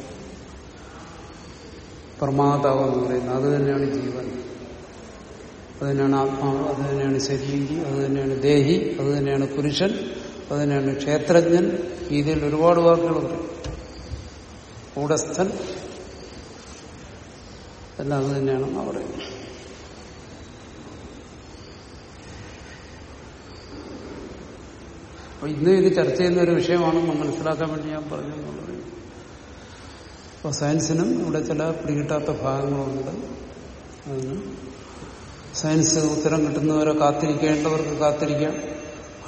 പ്രമാതാവ് എന്ന് പറയുന്നത്. അത് തന്നെയാണ് ജീവൻ. അത് തന്നെയാണ് ആത്മാവ് അത് തന്നെയാണ് ശരീരി അത് തന്നെയാണ് ദേഹി അത് തന്നെയാണ് പുരുഷൻ അത് തന്നെയാണ് ക്ഷേത്രജ്ഞൻ. രീതിയിൽ ഒരുപാട് വാക്കുകളുണ്ട്. കൂടസ്ഥൻ. എല്ലാം അത് തന്നെയാണെന്ന് പറയുന്നത്. അപ്പൊ ഇന്ന് ഇത് ചർച്ച ചെയ്യുന്ന ഒരു വിഷയമാണെന്ന് മനസ്സിലാക്കാൻ വേണ്ടി ഞാൻ പറഞ്ഞു അപ്പൊ സയൻസിനും ഇവിടെ ചില പിടികിട്ടാത്ത ഭാഗങ്ങളുണ്ട്. അതിന് സയൻസ് ഉത്തരം കിട്ടുന്നവരെ കാത്തിരിക്കേണ്ടവർക്ക് കാത്തിരിക്കാം.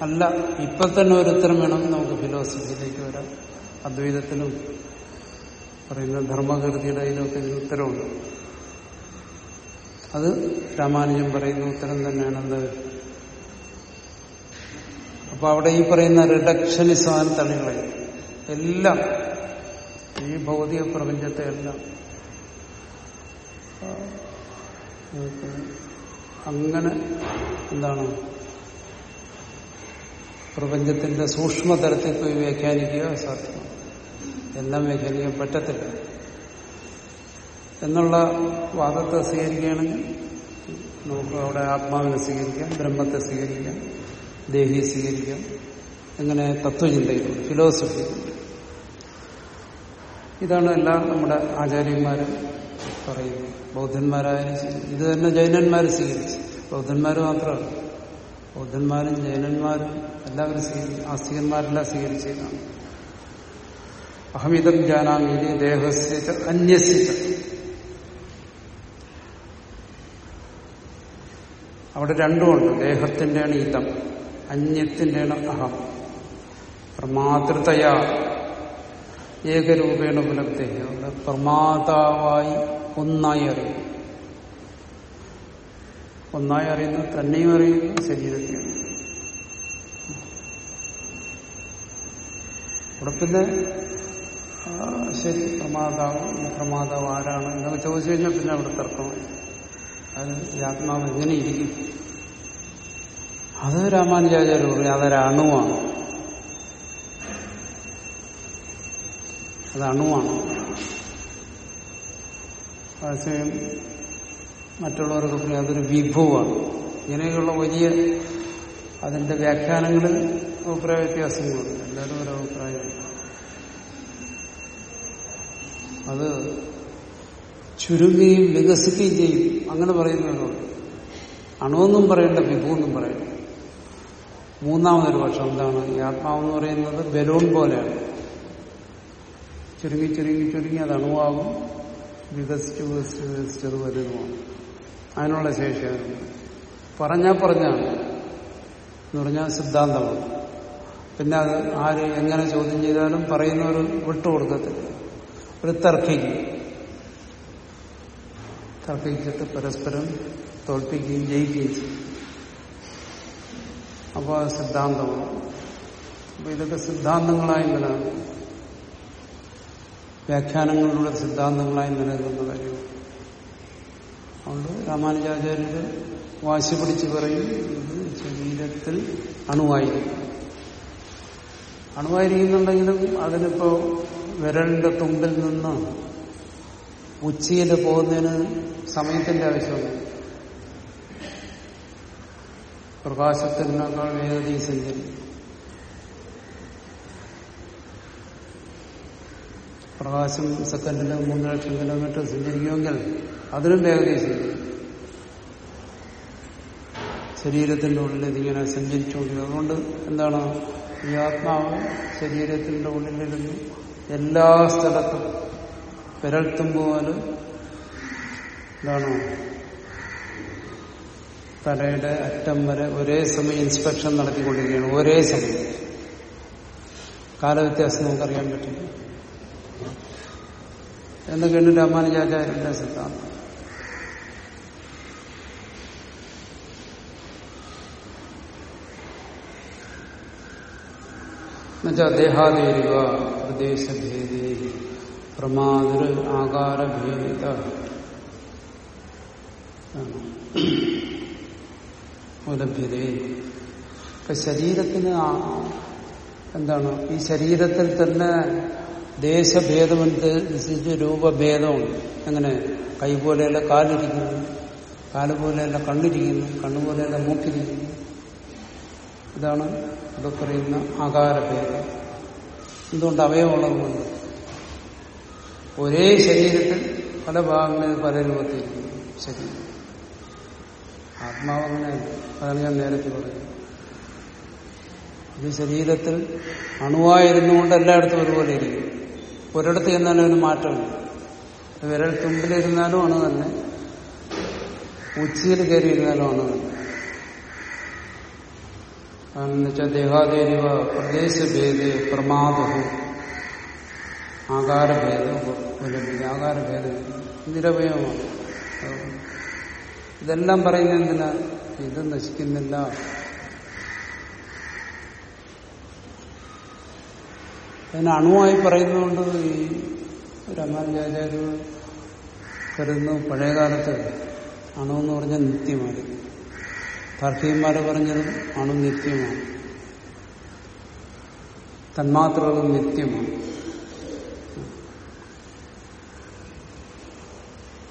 അല്ല ഇപ്പൊ തന്നെ ഒരു ഉത്തരം വേണം നമുക്ക് ഫിലോസഫിയിലേക്ക് വരാം. അദ്വൈതത്തിനും പറയുന്ന ധർമ്മകൃതിയുടെ അതിനൊക്കെ ഇതിന് ഉത്തരവുണ്ട്. അത് രാമാനുജൻ പറയുന്ന ഉത്തരം തന്നെയാണ് എന്ത് അപ്പൊ അവിടെ ഈ പറയുന്ന റിഡക്ഷനിസം തള്ളികളെ എല്ലാം ഈ ഭൗതിക പ്രപഞ്ചത്തെ എല്ലാം. അങ്ങനെ എന്താണ് പ്രപഞ്ചത്തിന്റെ സൂക്ഷ്മതലത്തിൽ പോയി വ്യാഖ്യാനിക്കുക സാധ്യമാണ് എല്ലാം വ്യാഖ്യാനിക്കാൻ പറ്റത്തില്ല. എന്നുള്ള വാദത്തെ സ്വീകരിക്കുകയാണെങ്കിൽ നമുക്ക് അവിടെ ആത്മാവിനെ സ്വീകരിക്കാം ബ്രഹ്മത്തെ സ്വീകരിക്കാം ദേഹിയെ സ്വീകരിക്കാം. അങ്ങനെ തത്വചിന്തയിലുണ്ട് ഫിലോസഫി ഇതാണ് എല്ലാ നമ്മുടെ ആചാര്യന്മാരും പറയുന്നത്. ബൗദ്ധന്മാരായാലും ശരി ഇത് തന്നെ ജൈനന്മാർ സ്വീകരിച്ചു. ബൗദ്ധന്മാർ മാത്രമല്ല ബൗദ്ധന്മാരും ജൈനന്മാരും എല്ലാവരും സ്വീകരിച്ചു ആസ്തികന്മാരെല്ലാം സ്വീകരിച്ചതാണ്. അഹമിതം ജാനാമീതി ദേഹസ്യ അന്യസ്യ അവിടെ രണ്ടുമുണ്ട് ദേഹത്തിന്റെയാണ് ഇതം അന്യത്തിന്റെയാണ് അഹം. പ്രമാതൃതയ ഏകരൂപേണ പുലർത്തെ. അവിടെ പ്രമാതാവായി ഒന്നായി അറിയും ഒന്നായി അറിയുന്നത് തന്നെയും അറിയുന്നു ശരീരത്തെയും അവിടെ പിന്നെ ശരി പ്രമാതാവ് പ്രമാതാവ് ആരാണ് എന്നൊക്കെ ചോദിച്ചു കഴിഞ്ഞാൽ പിന്നെ അവിടെ തർക്കമായി അത് ആത്മാവ് എങ്ങനെയിരിക്കും അത് രാമാനുജാചാര്യ പറയും അതൊരു അത് അണുവാണ്. അതേസമയം മറ്റുള്ളവർക്ക് പറയും അതൊരു വിഭവമാണ്. ഇങ്ങനെയൊക്കെയുള്ള വലിയ അതിന്റെ വ്യാഖ്യാനങ്ങളിൽ അഭിപ്രായ വ്യത്യാസങ്ങളുണ്ട്. എല്ലാവരും ഒരു അഭിപ്രായം അത് ചുരുങ്ങുകയും വികസിക്കുകയും ചെയ്യും. അങ്ങനെ പറയുന്നവരുണ്ട്. അണുവെന്നും പറയേണ്ട വിഭുവെന്നും പറയണ്ട. മൂന്നാമതൊരു പക്ഷം എന്താണ്? ഈ ആത്മാവെന്ന് പറയുന്നത് ബലൂൺ പോലെയാണ്. ചുരുങ്ങി ചുരുങ്ങി ചുരുങ്ങി അത് അണുവാകും. വികസിച്ച് വികസിച്ച് വികസിച്ചത് വലുതുമാണ് അതിനുള്ള ശേഷിയാണ് പറഞ്ഞാൽ പറഞ്ഞാണ്. എന്ന് പറഞ്ഞാൽ സിദ്ധാന്തമാണ്. പിന്നെ അത് ആര് എങ്ങനെ ചോദ്യം ചെയ്താലും പറയുന്നവർ വിട്ടുകൊടുക്കത്തില്ല ഒരു തർക്കിക്കും. തർക്കിച്ചിട്ട് പരസ്പരം തോൽപ്പിക്കുകയും ജയിക്കുകയും ചെയ്യും. അപ്പോൾ സിദ്ധാന്തമാണ്. അപ്പൊ ഇതൊക്കെ സിദ്ധാന്തങ്ങളായി നിലനിൽക്കും വ്യാഖ്യാനങ്ങളിലൂടെ സിദ്ധാന്തങ്ങളായി നിലനിൽക്കുന്ന കാര്യമാണ് അതുകൊണ്ട് രാമാനുജാചാര്യര് വാശി പിടിച്ച് പറയും ഇത് ശരീരത്തിൽ അണുവായിരിക്കും. അണുവായിരിക്കുന്നുണ്ടെങ്കിലും അതിനിപ്പോ വിരലിന്റെ തുമ്പിൽ നിന്ന് ഉച്ചയിൽ പോകുന്നതിന് സമയത്തിന്റെ ആവശ്യമുണ്ട്. പ്രകാശത്തിനേക്കാൾ വേഗതയിൽ സഞ്ചരിക്കും പ്രകാശം സെക്കൻഡിൽ മൂന്ന് ലക്ഷം കിലോമീറ്റർ സഞ്ചരിക്കുമെങ്കിൽ അതിനും ഏകദേശം ശരീരത്തിന്റെ ഉള്ളിൽ സഞ്ചരിച്ചുകൊണ്ടിരിക്കും അതുകൊണ്ട് എന്താണ്? ഈ ആത്മാവ് ശരീരത്തിന്റെ ഉള്ളിലിരുന്ന് എല്ലാ സ്ഥലത്തും വിരൽത്തുമ്പോൾ എന്താണ്? തലയുടെ അറ്റം വരെ ഒരേ സമയം ഇൻസ്പെക്ഷൻ നടത്തിക്കൊണ്ടിരിക്കുകയാണ്. ഒരേ സമയം. കാലവ്യത്യാസം നമുക്കറിയാൻ പറ്റില്ല എന്നൊക്കെയാണ് രാമാനുജാചാര്യന്റെ സിദ്ധാന്തം എന്നുവെച്ചാൽ ദേഹാദേരിവ പ്രദേശഭേദേ പ്രമാതൃ ആകാരഭേദിത ഉപലഭ്യതേ ഇപ്പൊ ശരീരത്തിന് എന്താണ്? ഈ ശരീരത്തിൽ തന്നെ ദേശഭേദമനുസരിച്ച് രൂപഭേദമുണ്ട് എങ്ങനെ കൈ പോലെയല്ല കാലിരിക്കുന്നു. കാൽ പോലെയല്ല കണ്ണിരിക്കുന്നു. കണ്ണു പോലെയല്ല മൂക്കിരിക്കുന്നു. ഇതാണ് ഇവിടെ പറയുന്ന ആകാരഭേദം. എന്തുകൊണ്ട് അവയവമുള്ളതുകൊണ്ട് ഒരേ ശരീരത്തിൽ പല ഭാഗങ്ങളിൽ പല രൂപത്തിരിക്കുന്നു. ശരീരം. ആത്മാവ് അങ്ങനെയല്ല അതാണ് ഞാൻ നേരത്തെ പറയുന്നത് ഇത് ശരീരത്തിൽ അണുവായിരുന്നുകൊണ്ട് എല്ലായിടത്തും ഒരുപോലെ ഇരിക്കും ഒരിടത്ത് ചെന്നാലും അതിന് മാറ്റമില്ല വിരൽ തുമ്പിലിരുന്നാലും ആണ് തന്നെ. ഉച്ചയിൽ കയറിയിരുന്നാലും ആണ് തന്നെ. ദേഹാദേവ പ്രദേശഭേദ പ്രമാദവും ആകാരഭേദം ഉപലഭ്യത ആകാരഭേദം നിരവയവമാണ് ഇതെല്ലാം പറയുന്നത് എന്തിനാ ഇത് നശിക്കുന്നില്ല. അതിന് അണുവായി പറയുന്നതുകൊണ്ട് ഈ രാമാനുജാചാര്യ കരുതുന്നു പഴയകാലത്ത് അണു എന്ന് പറഞ്ഞാൽ നിത്യമായിരുന്നു താർക്കികന്മാരെ പറഞ്ഞതും അണു നിത്യമാണ്. തന്മാത്രകളും നിത്യമാണ്.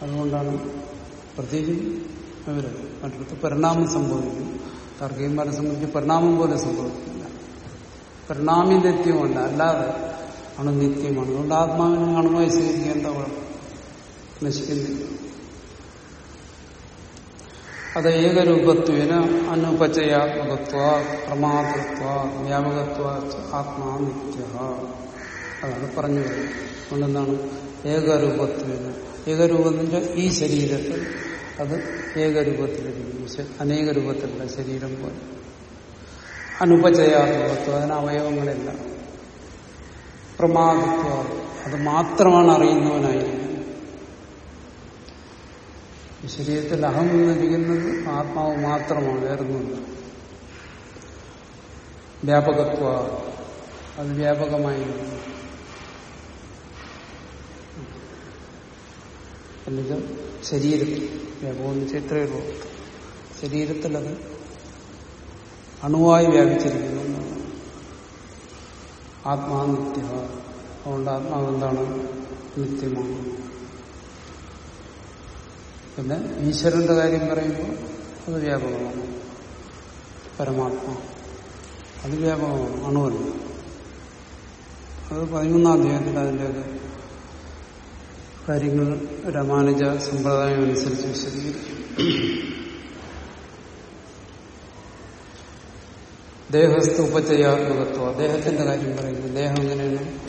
അതുകൊണ്ടാണ് പ്രത്യേകിച്ച് അവർ മറ്റടുത്ത് പരിണാമം സംഭവിക്കും. താർക്കികന്മാരെ സംബന്ധിച്ച് പരിണാമം പോലെ സംഭവിക്കില്ല പരിണാമി നിത്യമല്ല അല്ലാതെ ആണ് നിത്യമാണ്. അതുകൊണ്ട് ആത്മാവിനെ അണുവായി സ്വീകരിക്കേണ്ട കുഴപ്പം? നശിക്കുന്നില്ല. അത് ഏകരൂപത്വേന അനുപചയാത്മകത്വ പ്രമാതൃത്വ വ്യാപകത്വ ആത്മാ നിത്യ അതാണ് പറഞ്ഞു വരുന്നത്. അതുകൊണ്ടെന്താണ്? ഏകരൂപത്വേന. ഏകരൂപത്തിന്റെ ഈ ശരീരത്തിൽ അത് ഏകരൂപത്തിലിരിക്കുന്നു. അനേക രൂപത്തിലുള്ള ശരീരം പോലെ. അനുപചയാത്മകത്വം അതിന് അവയവങ്ങളില്ല. പ്രമാദത്വം അത് മാത്രമാണ് അറിയുന്നവനായിരിക്കുന്നത്. ശരീരത്തിൽ അഹം എന്നിരിക്കുന്നത് ആത്മാവ് മാത്രമാണ് വേറൊന്നുമില്ല വ്യാപകത്വ അത് വ്യാപകമായി എന്നുവെച്ചാൽ ശരീരത്തിൽ വ്യാപകം ചിത്രയുള്ളൂ ശരീരത്തിലത് അണുവായി വ്യാപിച്ചിരിക്കുന്നു. ആത്മാനിത്യ. ആത്മാ നിത്യ അതുകൊണ്ട് ആത്മാവ് എന്താണ് നിത്യമാണ്. പിന്നെ ഈശ്വരന്റെ കാര്യം പറയുമ്പോൾ അത് വ്യാപകമാണ്. പരമാത്മാ. അത് വ്യാപകമാണ്. അണുവല്ല. അത് പതിമൂന്നാം അധ്യായത്തിൽ അതിന്റെ കാര്യങ്ങൾ രാമാനുജ സമ്പ്രദായം അനുസരിച്ച് വിശദീകരിക്കും. ദേഹസ്ഥ ഉപചയാത്മകത്വം. അദ്ദേഹത്തിന്റെ കാര്യം പറയുന്നു. ദേഹം എങ്ങനെയാണ്?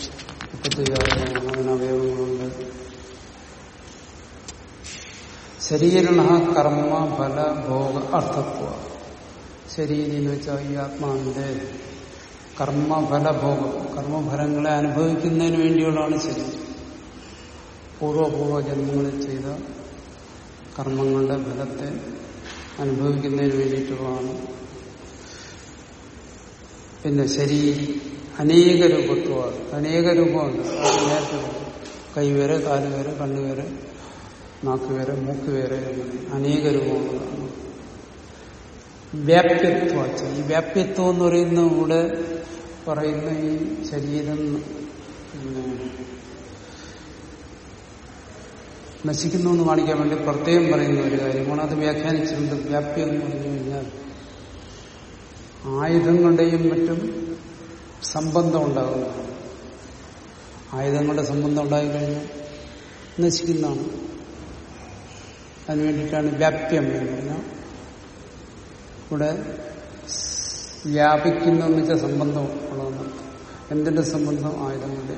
ഉപചയാത്മകമാണ് അതിന് അവയവങ്ങളുണ്ട്. ശരീരണ കർമ്മ ഫല ഭോഗ അർത്ഥത്വ. ശരീരം എന്ന് വെച്ചാൽ ഈ ആത്മാവിന്റെ കർമ്മഫലഭോഗം കർമ്മഫലങ്ങളെ അനുഭവിക്കുന്നതിന് വേണ്ടിയുള്ളതാണ് ശരീരം. പൂർവപൂർവ ജന്മങ്ങളിൽ ചെയ്ത കർമ്മങ്ങളുടെ ഫലത്തെ അനുഭവിക്കുന്നതിന് വേണ്ടിയിട്ടുള്ളതാണ് പിന്നെ ശരി. അനേക രൂപത്വമാണ്. അനേക രൂപമുണ്ട്. കൈവേറെ കാൽ വരെ കണ്ണു വരെ നാക്ക് വരെ മൂക്ക് അങ്ങനെ അനേക രൂപങ്ങളാണ് വ്യാപ്യത്വ ഈ വ്യാപ്യത്വം എന്ന് പറയുന്ന ഇവിടെ പറയുന്ന ഈ ശരീരം നശിക്കുന്നു എന്ന് കാണിക്കാൻ വേണ്ടി പ്രത്യേകം പറയുന്ന ഒരു കാര്യമാണ് അത് വ്യാഖ്യാനിച്ചിട്ടുണ്ട്. വ്യാപ്യം എന്ന് പറഞ്ഞു കഴിഞ്ഞാൽ ആയുധങ്ങളുടെയും മറ്റും സംബന്ധം ഉണ്ടാകുന്നതാണ് ആയുധങ്ങളുടെ സംബന്ധം ഉണ്ടായിക്കഴിഞ്ഞാൽ നശിക്കുന്നതാണ്. അതിനു വേണ്ടിയിട്ടാണ് വ്യാപ്യം എന്ന് പറഞ്ഞാൽ ഇവിടെ വ്യാപിക്കുന്ന എന്ന് സംബന്ധം ഉള്ളതെന്ന് എന്തിന്റെ സംബന്ധം? ആയുധങ്ങളുടെ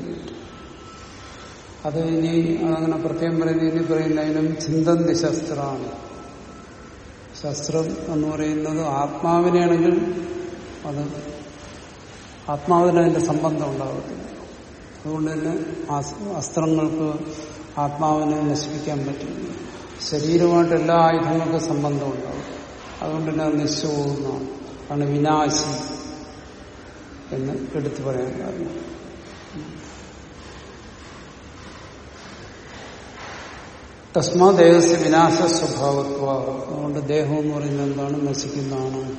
അത് ഇനി അതങ്ങനെ പ്രത്യേകം പറയുന്നത് ഇനി പറയുന്നതിനും ചിന്തന്തി ശസ്ത്രമാണ് ശസ്ത്രം എന്ന് പറയുന്നത് ആത്മാവിനെയാണെങ്കിൽ അത് ആത്മാവിന് അതിന്റെ സംബന്ധം ഉണ്ടാകത്തില്ല അതുകൊണ്ട് തന്നെ അസ്ത്രങ്ങൾക്ക് ആത്മാവിനെ നശിപ്പിക്കാൻ പറ്റില്ല. ശരീരമായിട്ട് എല്ലാ ആയുധങ്ങൾക്കും സംബന്ധം ഉണ്ടാകും അതുകൊണ്ട് തന്നെ അത് നശിച്ചു വിനാശി എന്ന് എടുത്തു പറയാൻ കാരണം. തസ്മാ ദേഹസ് വിനാശ സ്വഭാവത്വ. അതുകൊണ്ട് ദേഹം എന്ന് പറയുന്നത് എന്താണ്? നശിക്കുന്നതാണ്.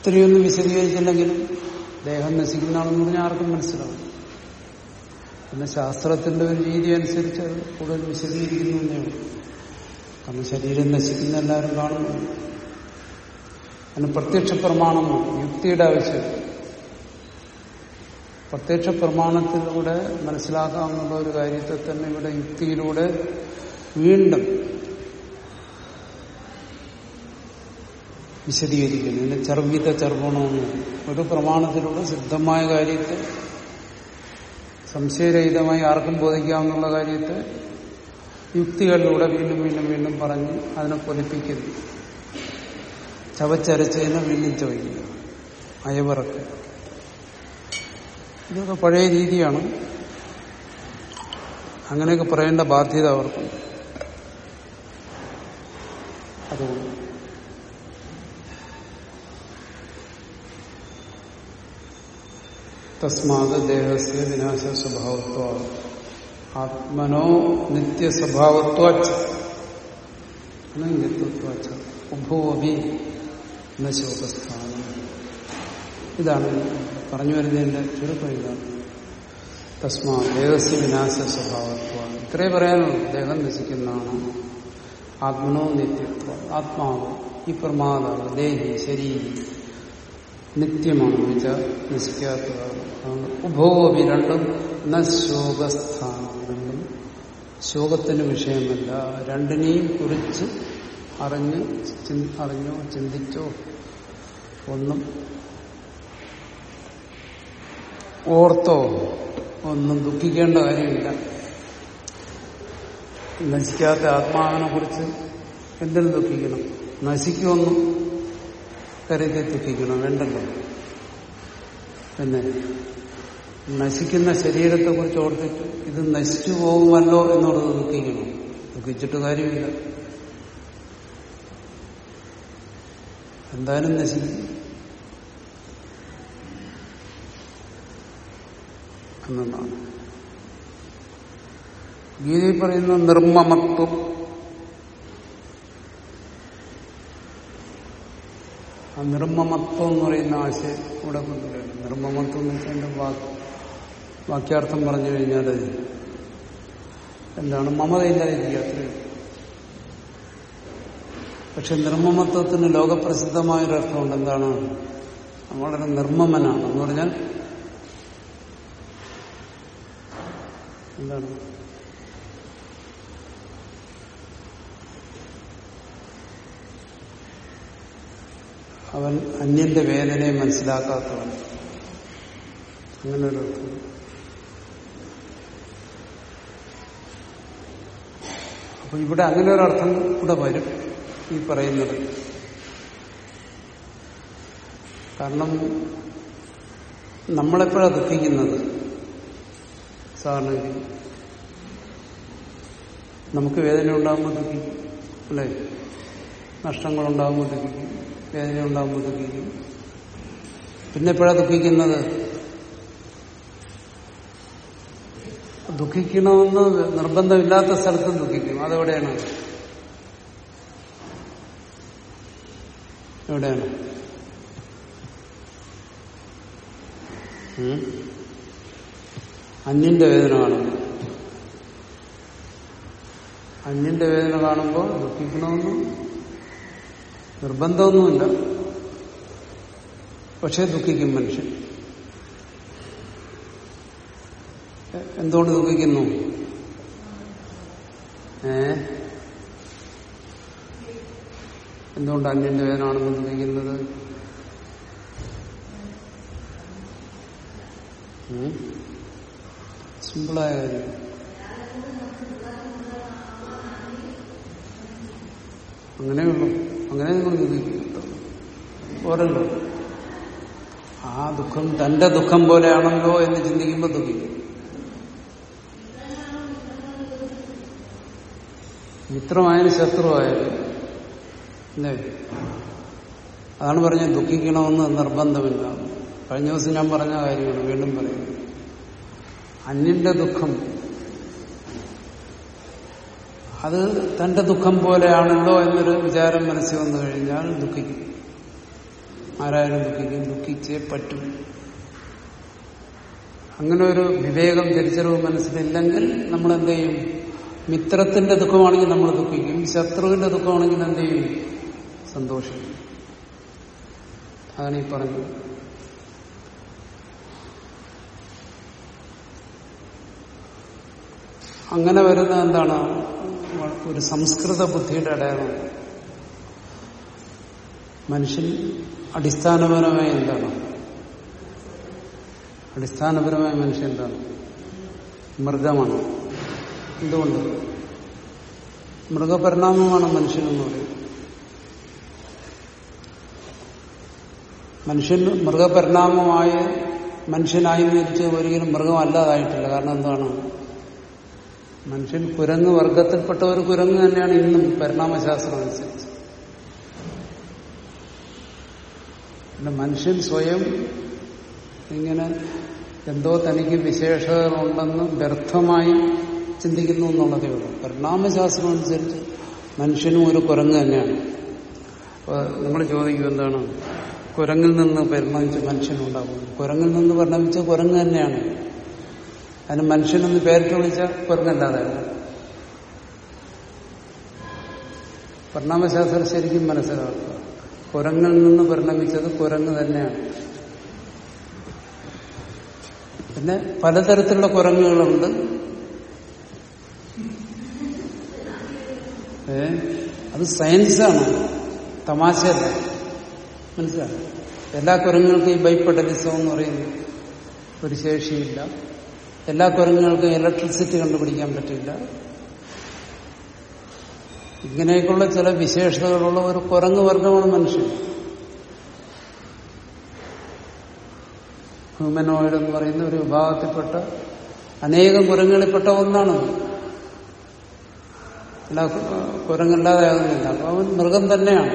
ഇത്രയൊന്നും വിശദീകരിച്ചില്ലെങ്കിലും ദേഹം നശിക്കുന്നതാണെന്ന് പറഞ്ഞാൽ ആർക്കും മനസ്സിലാവും. പിന്നെ ശാസ്ത്രത്തിന്റെ ഒരു രീതി അനുസരിച്ച് കൂടുതൽ വിശദീകരിക്കുന്നു തന്നെയാണ് കാരണം ശരീരം നശിക്കുന്ന എല്ലാവരും കാണുന്നു അതിന് പ്രത്യക്ഷ പ്രമാണമാണ്. യുക്തിയുടെ ആവശ്യം. പ്രത്യക്ഷ പ്രമാണത്തിലൂടെ മനസ്സിലാക്കാമെന്നുള്ള ഒരു കാര്യത്തെ തന്നെ ഇവിടെ യുക്തിയിലൂടെ വീണ്ടും വിശദീകരിക്കുന്നു. ഇതിന് ചർവിത ചർവണമെന്ന് ഒരു പ്രമാണത്തിലൂടെ സിദ്ധമായ കാര്യത്തെ സംശയരഹിതമായി ആർക്കും ബോധിക്കാമെന്നുള്ള കാര്യത്തെ യുക്തികളിലൂടെ വീണ്ടും വീണ്ടും വീണ്ടും പറഞ്ഞ് അതിനെ പൊലിപ്പിക്കുന്നു. ചവച്ചരച്ചതിനെ വീണ്ടും ചോദിക്കുക അയവിറക്കുക ഇതൊക്കെ പഴയ രീതിയാണ്. അങ്ങനെയൊക്കെ പറയേണ്ട ബാധ്യത അവർക്കുണ്ട് അതുകൊണ്ട്. തസ്മാത് ദേഹസ്യ വിനാശ സ്വഭാവത്വ. ആത്മനോ നിത്യസ്വഭാവത്വാച്ച നിത്യത്വാച്ച. ഉഭോവി നശോകസ്ഥാനം ഇതാണ് പറഞ്ഞു വരുന്നതിന്റെ ചുരുക്കം തസ്മാ ദേഹസ്യ വിനാശ സ്വഭാവത്വ. ഇത്രേ പറയാനുള്ളൂ. ദേഹം നശിക്കുന്നതാണ് ആത്മനോ നിത്യത്വം. ആത്മാവ് ഈ പ്രമാതാവ് ദേഹി ശരീരം. നിത്യമാണ്. വിച നശിക്കാത്തതാണ് ഉഭോവി രണ്ടും ന ശോകസ്ഥാനം. രണ്ടും ശോകത്തിന് വിഷയമല്ല. രണ്ടിനെയും കുറിച്ച് അറിഞ്ഞ് അറിഞ്ഞോ ചിന്തിച്ചോ ഒന്നും ഓർത്തോ ഒന്നും ദുഃഖിക്കേണ്ട കാര്യമില്ല. നശിക്കാത്ത ആത്മാവിനെ കുറിച്ച് എന്തിനു ദുഃഖിക്കണം? നശിക്കുമെന്നും കരുതി ദുഃഖിക്കണം വേണ്ടല്ലോ. പിന്നെ നശിക്കുന്ന ശരീരത്തെ കുറിച്ച് ഓർത്തിട്ട് ഇത് നശിച്ചു പോകുമല്ലോ എന്നുള്ളത് ദുഃഖിക്കണം. ദുഃഖിച്ചിട്ട് കാര്യമില്ല. എന്തായാലും നശിക്കും. എന്നുള്ളതാണ് ഗീതയിൽ പറയുന്ന നിർമ്മമത്വം. ആ നിർമ്മമത്വം എന്ന് പറയുന്ന ആശയം ഇവിടെ കൊണ്ടുവരും നിർമ്മമത്വം എന്ന് വെച്ചാൽ വാക്യാർത്ഥം പറഞ്ഞു കഴിഞ്ഞാൽ എന്താണ്? മമതയില്ലാതിരിക്കുക അത്രയും പക്ഷെ നിർമ്മമത്വത്തിന് ലോകപ്രസിദ്ധമായൊരർത്ഥമുണ്ട്. എന്താണ്? വളരെ നിർമ്മമനാണ് എന്ന് പറഞ്ഞാൽ എന്താണ്? അവൻ അന്യന്റെ വേദനയെ മനസ്സിലാക്കാത്തവൻ. അങ്ങനെ ഒരു അപ്പൊ ഇവിടെ അങ്ങനെ ഒരു അർത്ഥം കൂടെ വരും ഈ പറയുന്നത്. കാരണം നമ്മളെപ്പോഴാണ് ദുഃഖിക്കുന്നത്? സാധാരണ നമുക്ക് വേദന ഉണ്ടാകുമ്പോൾ ദുഃഖിക്കും അല്ലേ? നഷ്ടങ്ങളുണ്ടാകുമ്പോൾ ദുഃഖിക്കും വേദന ഉണ്ടാകുമ്പോൾ ദുഃഖിക്കും. പിന്നെ എപ്പോഴാണ് ദുഃഖിക്കുന്നത്? ദുഃഖിക്കണമെന്ന് നിർബന്ധമില്ലാത്ത സ്ഥലത്തും ദുഃഖിക്കും. അതെവിടെയാണ്? എവിടെയാണ്? അന്യന്റെ വേദന കാണുമ്പോൾ അന്യന്റെ വേദന കാണുമ്പോൾ ദുഃഖിക്കണമെന്നും നിർബന്ധമൊന്നുമില്ല. പക്ഷെ ദുഃഖിക്കും മനുഷ്യൻ. എന്തുകൊണ്ട് ദുഃഖിക്കുന്നു? ഏ? എന്തുകൊണ്ട് അന്യന്റെ വേദനാണെന്ന് ദുഃഖിക്കുന്നത്? ഉം? സിമ്പിളായ കാര്യം. അങ്ങനെയുള്ളൂ അങ്ങനെ നിങ്ങൾ ഓരല്ലോ ആ ദുഃഖം തന്റെ ദുഃഖം പോലെയാണല്ലോ എന്ന് ചിന്തിക്കുമ്പോൾ ദുഃഖിക്കും. മിത്രമായാലും ശത്രുവായാലും അതാണ് പറഞ്ഞത് ദുഃഖിക്കണമെന്ന് നിർബന്ധമില്ല. കഴിഞ്ഞ ദിവസം ഞാൻ പറഞ്ഞ കാര്യമാണ് വീണ്ടും പറയുന്നത് അന്യന്റെ ദുഃഖം. അത് തന്റെ ദുഃഖം പോലെയാണല്ലോ എന്നൊരു വിചാരം മനസ്സിൽ വന്നു കഴിഞ്ഞാൽ ദുഃഖിക്കും. ആരായാലും ദുഃഖിക്കും. ദുഃഖിച്ചേ പറ്റും. അങ്ങനെ ഒരു വിവേകം തിരിച്ചറിവ് മനസ്സിലില്ലെങ്കിൽ നമ്മൾ എന്ത് ചെയ്യും മിത്രത്തിന്റെ ദുഃഖമാണെങ്കിൽ നമ്മൾ ദുഃഖിക്കും. ശത്രുവിന്റെ ദുഃഖമാണെങ്കിൽ എന്ത് ചെയ്യും സന്തോഷിക്കും. അതാണ് ഈ പറഞ്ഞത്. അങ്ങനെ വരുന്ന എന്താണ്? ഒരു സംസ്കൃത ബുദ്ധിയുടെ അടയാളം. മനുഷ്യൻ അടിസ്ഥാനപരമായി എന്താണ്? അടിസ്ഥാനപരമായ മനുഷ്യൻ എന്താണ്? മൃഗമാണ്. എന്തുകൊണ്ട്? മൃഗപരിണാമമാണ് മനുഷ്യനെന്ന് പറയുന്നത് മനുഷ്യൻ മൃഗപരിണാമമായ മനുഷ്യനായി മരിച്ച് ഒരിക്കലും മൃഗമല്ലാതായിട്ടില്ല. കാരണം എന്താണ്? മനുഷ്യൻ കുരങ്ങ് വർഗത്തിൽപ്പെട്ട ഒരു കുരങ്ങ് തന്നെയാണ് ഇന്നും പരിണാമശാസ്ത്രം അനുസരിച്ച്. പിന്നെ മനുഷ്യൻ സ്വയം ഇങ്ങനെ എന്തോ തനിക്ക് വിശേഷതകളുണ്ടെന്ന് വ്യർത്ഥമായി ചിന്തിക്കുന്നു എന്നുള്ളതേ ഉള്ളൂ. പരിണാമശാസ്ത്രം അനുസരിച്ച് മനുഷ്യനും ഒരു കുരങ്ങ് തന്നെയാണ്. നിങ്ങൾ ചോദിക്കും എന്താണ്? കുരങ്ങിൽ നിന്ന് പരിണമിച്ച് മനുഷ്യനുണ്ടാകുന്നു. കുരങ്ങിൽ നിന്ന് പരിണമിച്ച കുരങ്ങ് തന്നെയാണ്. അതിന് മനുഷ്യനൊന്ന് പേരിട്ട് വിളിച്ച കുരങ്ങല്ലാതെ പരിണാമശാസ്ത്രം ശരിക്കും മനസ്സിലാക്കുക കുരങ്ങിൽ നിന്ന് പരിണമിച്ചത് കുരങ്ങ് തന്നെയാണ്. പിന്നെ പലതരത്തിലുള്ള കുരങ്ങുകളുണ്ട്. ഏ? അത് സയൻസാണ്. തമാശയല്ല. മനസ്സിലായി? എല്ലാ കുരങ്ങുകൾക്കും ഈ ബൈപ്പഡലിസം എന്ന് പറയുന്നു ഒരു ശേഷിയില്ല. എല്ലാ കുരങ്ങുകൾക്കും ഇലക്ട്രിസിറ്റി കണ്ടുപിടിക്കാൻ പറ്റില്ല. ഇങ്ങനെയൊക്കെയുള്ള ചില വിശേഷതകളുള്ള ഒരു കുരങ്ങ് വർഗമാണ് മനുഷ്യൻ. ഹ്യൂമനോയിഡ് എന്ന് പറയുന്ന ഒരു വിഭാഗത്തിൽപ്പെട്ട അനേകം കുരങ്ങുകളിൽപ്പെട്ട ഒന്നാണ് എല്ലാ കുരങ്ങല്ലാതെ ആകുന്നില്ല അപ്പൊ അവൻ മൃഗം തന്നെയാണ്.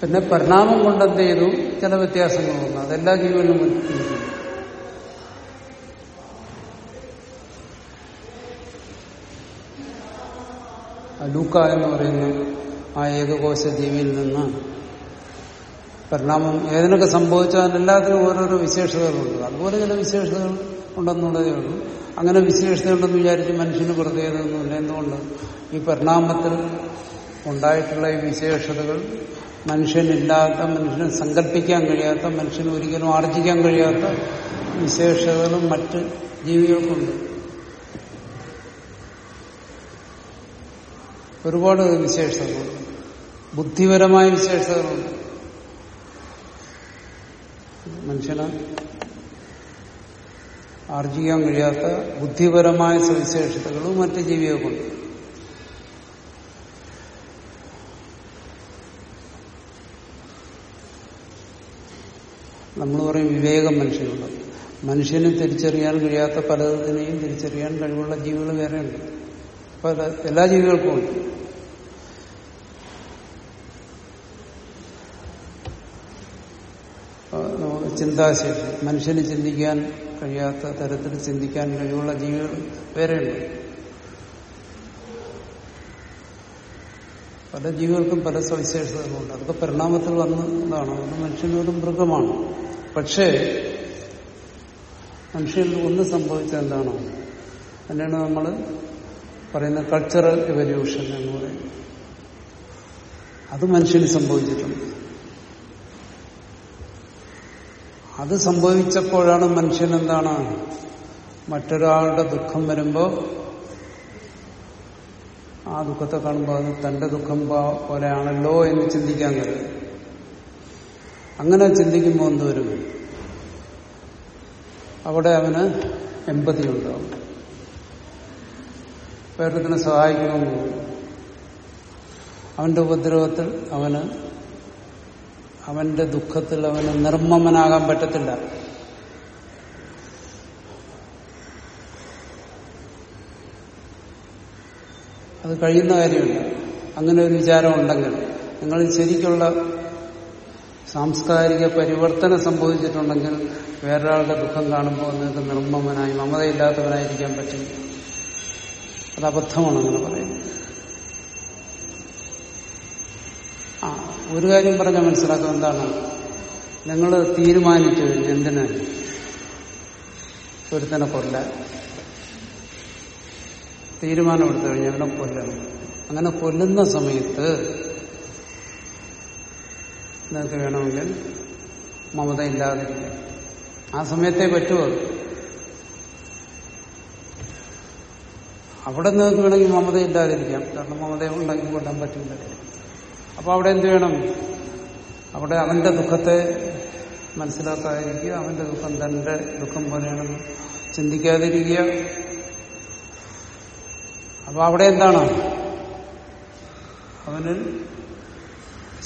പിന്നെ പരിണാമം കൊണ്ട് എന്ത് ചെയ്തു? ചില വ്യത്യാസങ്ങൾ വന്നു. അതെല്ലാ ജീവനിലും ലൂക്ക എന്ന് പറയുന്ന ആ ഏകകോശ ജീവിയിൽ നിന്ന് പരിണാമം ഏതിനൊക്കെ സംഭവിച്ചാൽ എല്ലാത്തിനും ഓരോരോ വിശേഷതകളുണ്ട്. അതുപോലെ ചില വിശേഷതകൾ ഉണ്ടെന്നുള്ളതേ ഉള്ളൂ. അങ്ങനെ വിശേഷതയുണ്ടെന്ന് വിചാരിച്ച് മനുഷ്യന് പ്രത്യേകതയൊന്നുമില്ല എന്തുകൊണ്ട്? ഈ പരിണാമത്തിൽ ഉണ്ടായിട്ടുള്ള ഈ വിശേഷതകൾ മനുഷ്യനില്ലാത്ത മനുഷ്യനെ സങ്കല്പിക്കാൻ കഴിയാത്ത മനുഷ്യന് ഒരിക്കലും ആർജിക്കാൻ കഴിയാത്ത വിശേഷതകളും മറ്റ് ജീവികൾക്കുണ്ട്. ഒരുപാട് വിശേഷതകളുണ്ട് ബുദ്ധിപരമായ വിശേഷതകളുണ്ട് മനുഷ്യന് ആർജിക്കാൻ കഴിയാത്ത ബുദ്ധിപരമായ സവിശേഷതകളും മറ്റ് ജീവികൾക്കുണ്ട് നമ്മൾ പറയും വിവേകം മനുഷ്യനുണ്ട്. മനുഷ്യന് തിരിച്ചറിയാൻ കഴിയാത്ത പലതിനെയും തിരിച്ചറിയാൻ കഴിവുള്ള ജീവികൾ വേറെയുണ്ട്. പല എല്ലാ ജീവികൾക്കും ഉണ്ട്. ചിന്താശേഷി മനുഷ്യന് ചിന്തിക്കാൻ കഴിയാത്ത തരത്തിൽ ചിന്തിക്കാൻ കഴിവുള്ള ജീവികൾ വേറെയുണ്ട് പല ജീവികൾക്കും പല സവിശേഷതകളുണ്ട്. അതൊക്കെ പരിണാമത്തിൽ വന്നതാണ് അത് മനുഷ്യനൊരു മൃഗമാണ്. പക്ഷേ മനുഷ്യനിൽ ഒന്ന് സംഭവിച്ചെന്താണോ അതിനാണ് നമ്മൾ പറയുന്ന കൾച്ചറൽ എവല്യൂഷൻ എന്ന് പറയുന്നത്. അത് മനുഷ്യന് സംഭവിച്ചിട്ടുണ്ട്. അത് സംഭവിച്ചപ്പോഴാണ് മനുഷ്യൻ എന്താണ്? മറ്റൊരാളുടെ ദുഃഖം വരുമ്പോ ആ ദുഃഖത്തെ കാണുമ്പോൾ അത് തന്റെ ദുഃഖം പോലെയാണല്ലോ എന്ന് ചിന്തിക്കാൻ കഴിയും. അങ്ങനെ ചിന്തിക്കുമ്പോൾ എന്തുവരും അവിടെ അവന് എമ്പതി ഉണ്ടാവും വേറൊരുത്തിനെ സഹായിക്കണമെന്ന് തോന്നും അവന്റെ ഉപദ്രവത്തിൽ അവന് അവന്റെ ദുഃഖത്തിൽ അവന് നിർമ്മമനാകാൻ പറ്റത്തില്ല. അത് കഴിയുന്ന കാര്യമില്ല. അങ്ങനെ ഒരു വിചാരം ഉണ്ടെങ്കിൽ നിങ്ങൾ ശരിക്കുള്ള സാംസ്കാരിക പരിവർത്തനം സംഭവിച്ചിട്ടുണ്ടെങ്കിൽ വേറൊരാളുടെ ദുഃഖം കാണുമ്പോൾ നിങ്ങൾക്ക് നിർമ്മമനായി മമതയില്ലാത്തവനായിരിക്കാൻ പറ്റില്ല അത് അബദ്ധമാണ് അങ്ങനെ പറയുന്നത് ആ ഒരു കാര്യം പറഞ്ഞാൽ മനസ്സിലാക്കുക എന്താണ്? നിങ്ങൾ തീരുമാനിച്ചു കഴിഞ്ഞു എന്തിനാ? ഒരുത്തനെ കൊല്ലാൻ തീരുമാനമെടുത്തു കഴിഞ്ഞാൽ അവനെ കൊല്ലണം. അങ്ങനെ കൊല്ലുന്ന സമയത്ത് നിങ്ങൾക്ക് വേണമെങ്കിൽ മമത ഇല്ലാതിരിക്കാം ആ സമയത്തെ പറ്റുമോ അവിടെ നിങ്ങൾക്ക് വേണമെങ്കിൽ മമത ഇല്ലാതിരിക്കാം. കാരണം മമത ഉണ്ടെങ്കിൽ കൊല്ലാൻ പറ്റില്ല. അപ്പൊ അവിടെ എന്ത് വേണം? അവിടെ അവന്റെ ദുഃഖത്തെ മനസ്സിലാക്കാതിരിക്കുക. അവന്റെ ദുഃഖം തന്റെ ദുഃഖം പോലെയാണെന്ന് ചിന്തിക്കാതിരിക്കുക. അപ്പൊ അവിടെ എന്താണ്? അവന്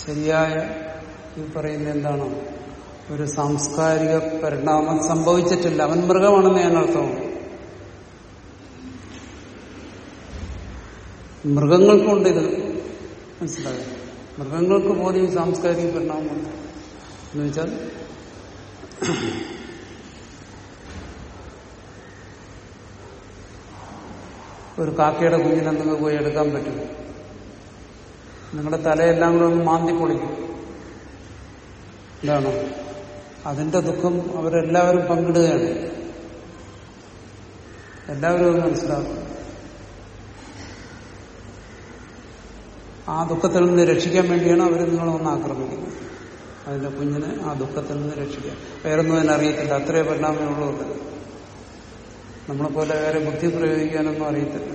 ശരിയായ ഈ പറയുന്ന എന്താണ്? ഒരു സാംസ്കാരിക പരിണാമം സംഭവിച്ചിട്ടില്ല. അവൻ മൃഗമാണെന്ന് ഞാൻ അർത്ഥം മൃഗങ്ങൾക്കുണ്ട് ഇത്. മനസ്സിലായോ? മൃഗങ്ങൾക്ക് പോലും ഈ സാംസ്കാരിക പരിണാമമുണ്ട്. എന്ന് വെച്ചാൽ ഒരു കാക്കയുടെ കുഞ്ഞിനെ നിങ്ങൾക്ക് പോയി എടുക്കാൻ പറ്റും. നിങ്ങളുടെ തലയെല്ലാം കൂടെ ഒന്ന് മാന്തി പൊളിക്കും. എന്താണ് അതിന്റെ ദുഃഖം അവരെല്ലാവരും പങ്കിടുകയാണ്. എല്ലാവരും അത് മനസ്സിലാക്കും. ആ ദുഃഖത്തിൽ നിന്ന് രക്ഷിക്കാൻ വേണ്ടിയാണ് അവർ നിങ്ങളെ ഒന്ന് ആക്രമിക്കുന്നത്. അതിന്റെ കുഞ്ഞിനെ ആ ദുഃഖത്തിൽ നിന്ന് രക്ഷിക്കാം വേറൊന്നും അതിനറിയത്തില്ല അത്രേ പരിണാമേ ഉള്ളൂ നമ്മളെ പോലെ വേറെ ബുദ്ധി പ്രയോഗിക്കാനൊന്നും അറിയത്തില്ല.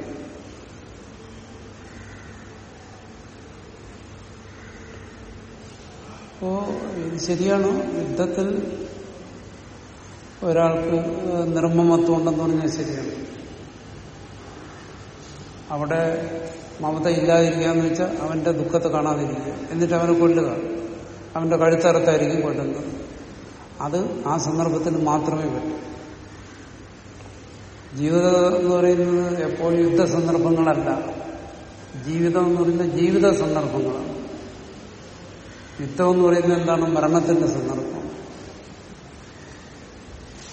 അപ്പോ ഇത് ശരിയാണ്? യുദ്ധത്തിൽ ഒരാൾക്ക് നിർമ്മമത്വം ഉണ്ടെന്ന് പറഞ്ഞാൽ ശരിയാണ്. അവിടെ മമത ഇല്ലാതിരിക്കുക എന്ന് വെച്ചാൽ അവന്റെ ദുഃഖത്തെ കാണാതിരിക്കുക. എന്നിട്ട് അവനെ കൊല്ലുക. അവന്റെ കഴുത്തറത്തായിരിക്കും കൊല്ലുന്നത്. അത് ആ സന്ദർഭത്തിൽ മാത്രമേ പറ്റൂ. ജീവിതം എന്ന് പറയുന്നത് എപ്പോഴും യുദ്ധ സന്ദർഭങ്ങളല്ല. ജീവിതം എന്ന് പറയുന്നത് ജീവിത സന്ദർഭങ്ങളാണ്. യുദ്ധം എന്ന് പറയുന്നത് എന്താണ്? മരണത്തിന്റെ സന്ദർഭം.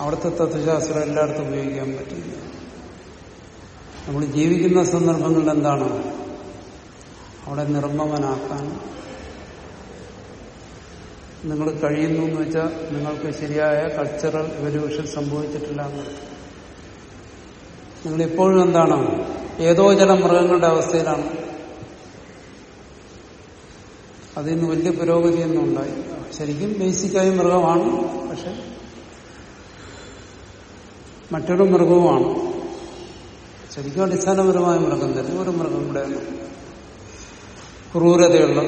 അവിടുത്തെ തത്വശാസ്ത്രം എല്ലായിടത്തും ഉപയോഗിക്കാൻ പറ്റില്ല. നമ്മൾ ജീവിക്കുന്ന സന്ദർഭങ്ങളിൽ എന്താണ്? അവിടെ നിർമ്മമനാക്കാൻ നിങ്ങൾ കഴിയുന്നു എന്ന് വെച്ചാൽ നിങ്ങൾക്ക് ശരിയായ കൾച്ചറൽ എവല്യൂഷൻ സംഭവിച്ചിട്ടില്ല നിങ്ങൾ നിങ്ങളിപ്പോഴും എന്താണ്? ഏതോ ചില മൃഗങ്ങളുടെ അവസ്ഥയിലാണ്. അതിൽ നിന്ന് വലിയ പുരോഗതിയൊന്നും ഉണ്ടായി. ശരിക്കും ബേസിക്കായി മൃഗമാണ് പക്ഷെ മറ്റൊരു മൃഗവുമാണ്. ശരിക്കും അടിസ്ഥാനപരമായ മൃഗം തന്നെ. ഒരു മൃഗം ഇവിടെ ക്രൂരതയുള്ള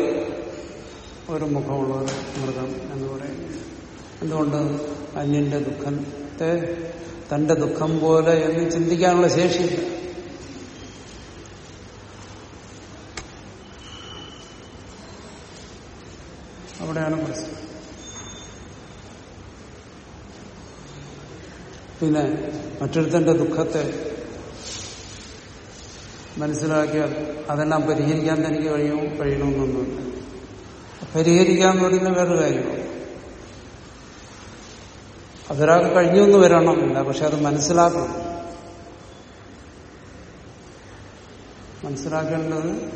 ഒരു മുഖമുള്ള ഒരു മൃഗം എന്ന് പറയുന്നത്. എന്തുകൊണ്ട്? അന്യന്റെ ദുഃഖത്തെ തന്റെ ദുഃഖം പോലെ എന്ന് ചിന്തിക്കാനുള്ള ശേഷിയില്ല. അവിടെയാണ് പ്രശ്നം. പിന്നെ മറ്റൊരുത്തന്റെ ദുഃഖത്തെ മനസ്സിലാക്കിയാൽ അതെല്ലാം പരിഹരിക്കാൻ തനിക്ക് കഴിയും കഴിയണമെന്നൊന്നുമില്ല പരിഹരിക്കാൻ പറയുന്ന വേറൊരു കാര്യമാണ്. അതൊരാൾക്ക് കഴിഞ്ഞു എന്ന് വരണമെന്നില്ല പക്ഷെ അത് മനസ്സിലാക്കണം. മനസ്സിലാക്കേണ്ടത്